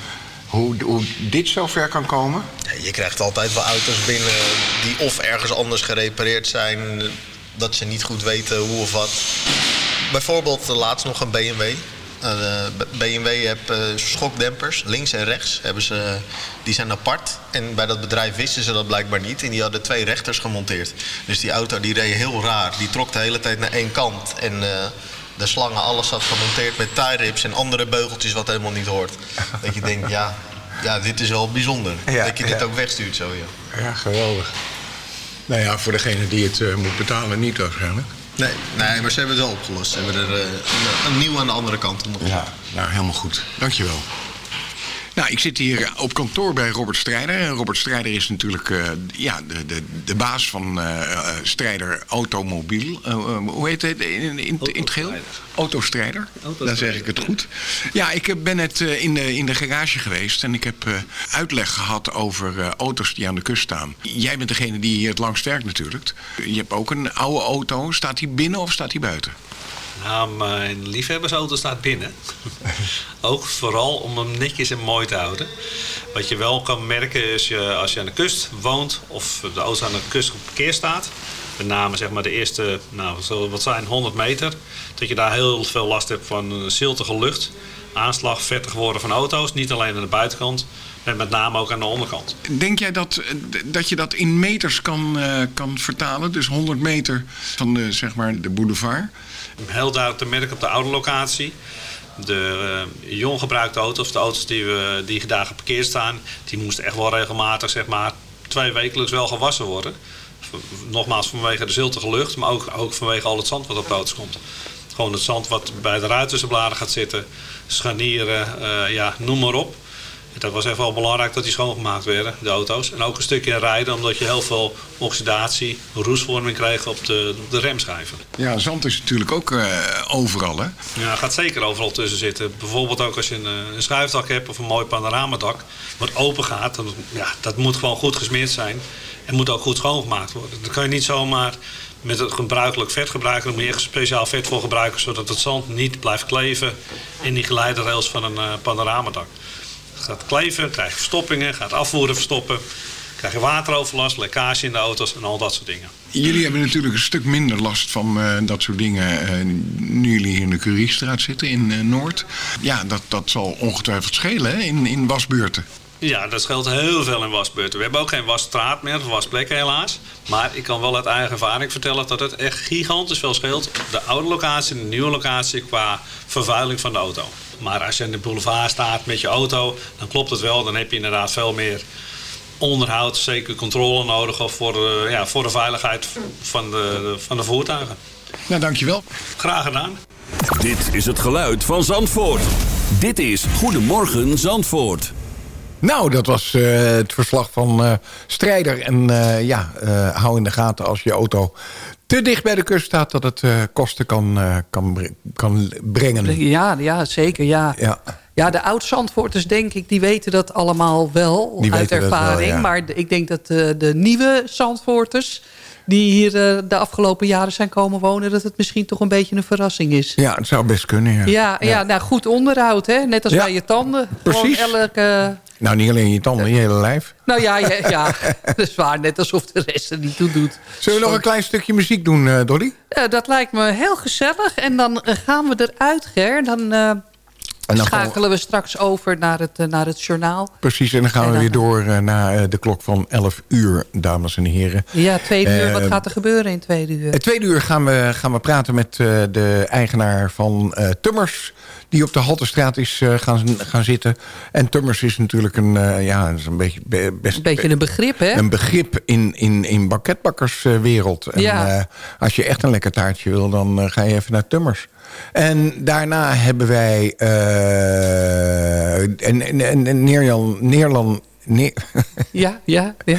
hoe, hoe dit zo ver kan komen. Ja, je krijgt altijd wel auto's binnen die of ergens anders gerepareerd zijn... dat ze niet goed weten hoe of wat. Bijvoorbeeld eh, laatst nog een BMW. Eh, B- BMW heeft eh, schokdempers, links en rechts. Hebben ze, die zijn apart. En bij dat bedrijf wisten ze dat blijkbaar niet. En die hadden twee rechters gemonteerd. Dus die auto die reed heel raar. Die trok de hele tijd naar één kant. En eh, de slangen, alles zat gemonteerd met tie rips en andere beugeltjes wat helemaal niet hoort. Dat je denkt, ja, ja dit is wel bijzonder. Ja, dat je dit ja. ook wegstuurt zo, ja. Ja, geweldig. Nou ja, voor degene die het eh, moet betalen niet waarschijnlijk. Nee, nee, maar ze hebben het wel opgelost. Ze hebben er eh, een, een nieuw aan de andere kant onder. Ja, nou helemaal goed. Dankjewel. Nou, ik zit hier op kantoor bij Robert Strijder. Robert Strijder is natuurlijk eh, ja, de, de, de baas van eh, Strijder Automobiel. Hoe heet het in, in, in, het geheel? Autostrijder. Dan zeg ik het goed. Ja, ik ben net in, de, in de garage geweest. En ik heb uitleg gehad over auto's die aan de kust staan. Jij bent degene die hier het langst werkt natuurlijk. Je hebt ook een oude auto. Staat die binnen of staat die buiten? Nou, mijn liefhebbersauto staat binnen. [LAUGHS] Ook vooral om hem netjes en mooi te houden. Wat je wel kan merken is je, als je aan de kust woont of de auto aan de kust op parkeer staat. Met name zeg maar de eerste, nou, wat zijn 100 meter. Dat je daar heel veel last hebt van ziltige lucht. Aanslag, vettig worden van auto's. Niet alleen aan de buitenkant, maar met name ook aan de onderkant. Denk jij dat, eh, dat je dat in meters kan, eh, kan vertalen? Dus 100 meter van de, zeg maar, de boulevard? Heel duidelijk te merken op de oude locatie. De eh, jong gebruikte auto's, de auto's die, we, die daar geparkeerd staan... die moesten echt wel regelmatig, zeg maar, twee wekelijks wel gewassen worden. Nogmaals vanwege de ziltige lucht, maar ook, ook vanwege al het zand wat op de auto's komt. Gewoon het zand wat bij de ruitenbladen gaat zitten, scharnieren, eh, ja, noem maar op. Dat was echt wel belangrijk dat die schoongemaakt werden, de auto's. En ook een stukje rijden, omdat je heel veel oxidatie, roestvorming kreeg op de, op de remschijven. Ja, zand is natuurlijk ook eh, overal, hè? Ja, gaat zeker overal tussen zitten. Bijvoorbeeld ook als je een, eh, een schuifdak hebt of een mooi panoramadak wat open gaat. Dan, ja, dat moet gewoon goed gesmeerd zijn en moet ook goed schoongemaakt worden. Dan kan je niet zomaar met het gebruikelijk vet gebruiken. Daar moet je echt speciaal vet voor gebruiken zodat het zand niet blijft kleven in die geleiderrails van een eh, panoramadak. Het gaat kleven, krijg je verstoppingen, gaat afvoeren verstoppen. Krijg je wateroverlast, lekkage in de auto's en al dat soort dingen. Jullie hebben natuurlijk een stuk minder last van eh, dat soort dingen... eh, nu jullie hier in de Curiestraat zitten in Noord. Ja, dat, dat zal ongetwijfeld schelen in, in wasbeurten. Ja, dat scheelt heel veel in wasbeurten. We hebben ook geen wasstraat meer, of wasplekken helaas. Maar ik kan wel uit eigen ervaring vertellen dat het echt gigantisch veel scheelt. De oude locatie en de nieuwe locatie qua vervuiling van de auto. Maar als je in de boulevard staat met je auto, dan klopt het wel. Dan heb je inderdaad veel meer onderhoud, zeker controle nodig of voor, de, ja, voor de veiligheid van de, van de voertuigen. Nou, dankjewel. Graag gedaan. Dit is het geluid van Zandvoort. Dit is Goedemorgen Zandvoort. Nou, dat was eh, het verslag van eh, Strijder. En eh, ja, hou in de gaten als je auto te dicht bij de kust staat... dat het kosten kan, kan, kan brengen. Ja, ja zeker, ja. Ja. Ja, de oud-Zandvoorters, denk ik, die weten dat allemaal wel Die uit wel, ervaring. ja. Maar ik denk dat de, de nieuwe Zandvoorters... die hier de afgelopen jaren zijn komen wonen... dat het misschien toch een beetje een verrassing is. Ja, het zou best kunnen, ja. Ja, ja. nou goed onderhoud, hè? net als bij je tanden. precies. Gewoon elke... Nou, niet alleen je tanden, je hele lijf. Nou ja, ja, ja, [LAUGHS] dat is waar. Net alsof de rest er niet toe doet. Zullen we nog een klein stukje muziek doen, eh, Dolly? Eh, dat lijkt me heel gezellig. En dan eh, gaan we eruit, Ger. Dan, eh, dan schakelen we straks over naar het, eh, naar het journaal. Precies, en dan gaan En we weer door eh, naar eh, de klok van 11 uur, dames en heren. Ja, tweede uur. Wat gaat er gebeuren in tweede uur? Tweede uur gaan we, gaan we praten met de eigenaar van Tummers... die op de Haltestraat is gaan, gaan zitten. En Tummers is natuurlijk een, ja, is een beetje... be- best, Een beetje een begrip, hè? Een begrip in, in, in banketbakkerswereld. En Ja. als je echt een lekker taartje wil, dan ga je even naar Tummers. En daarna hebben wij... eh en, en, en, en Neerjan... Neerland... Neer, Ja, ja, ja.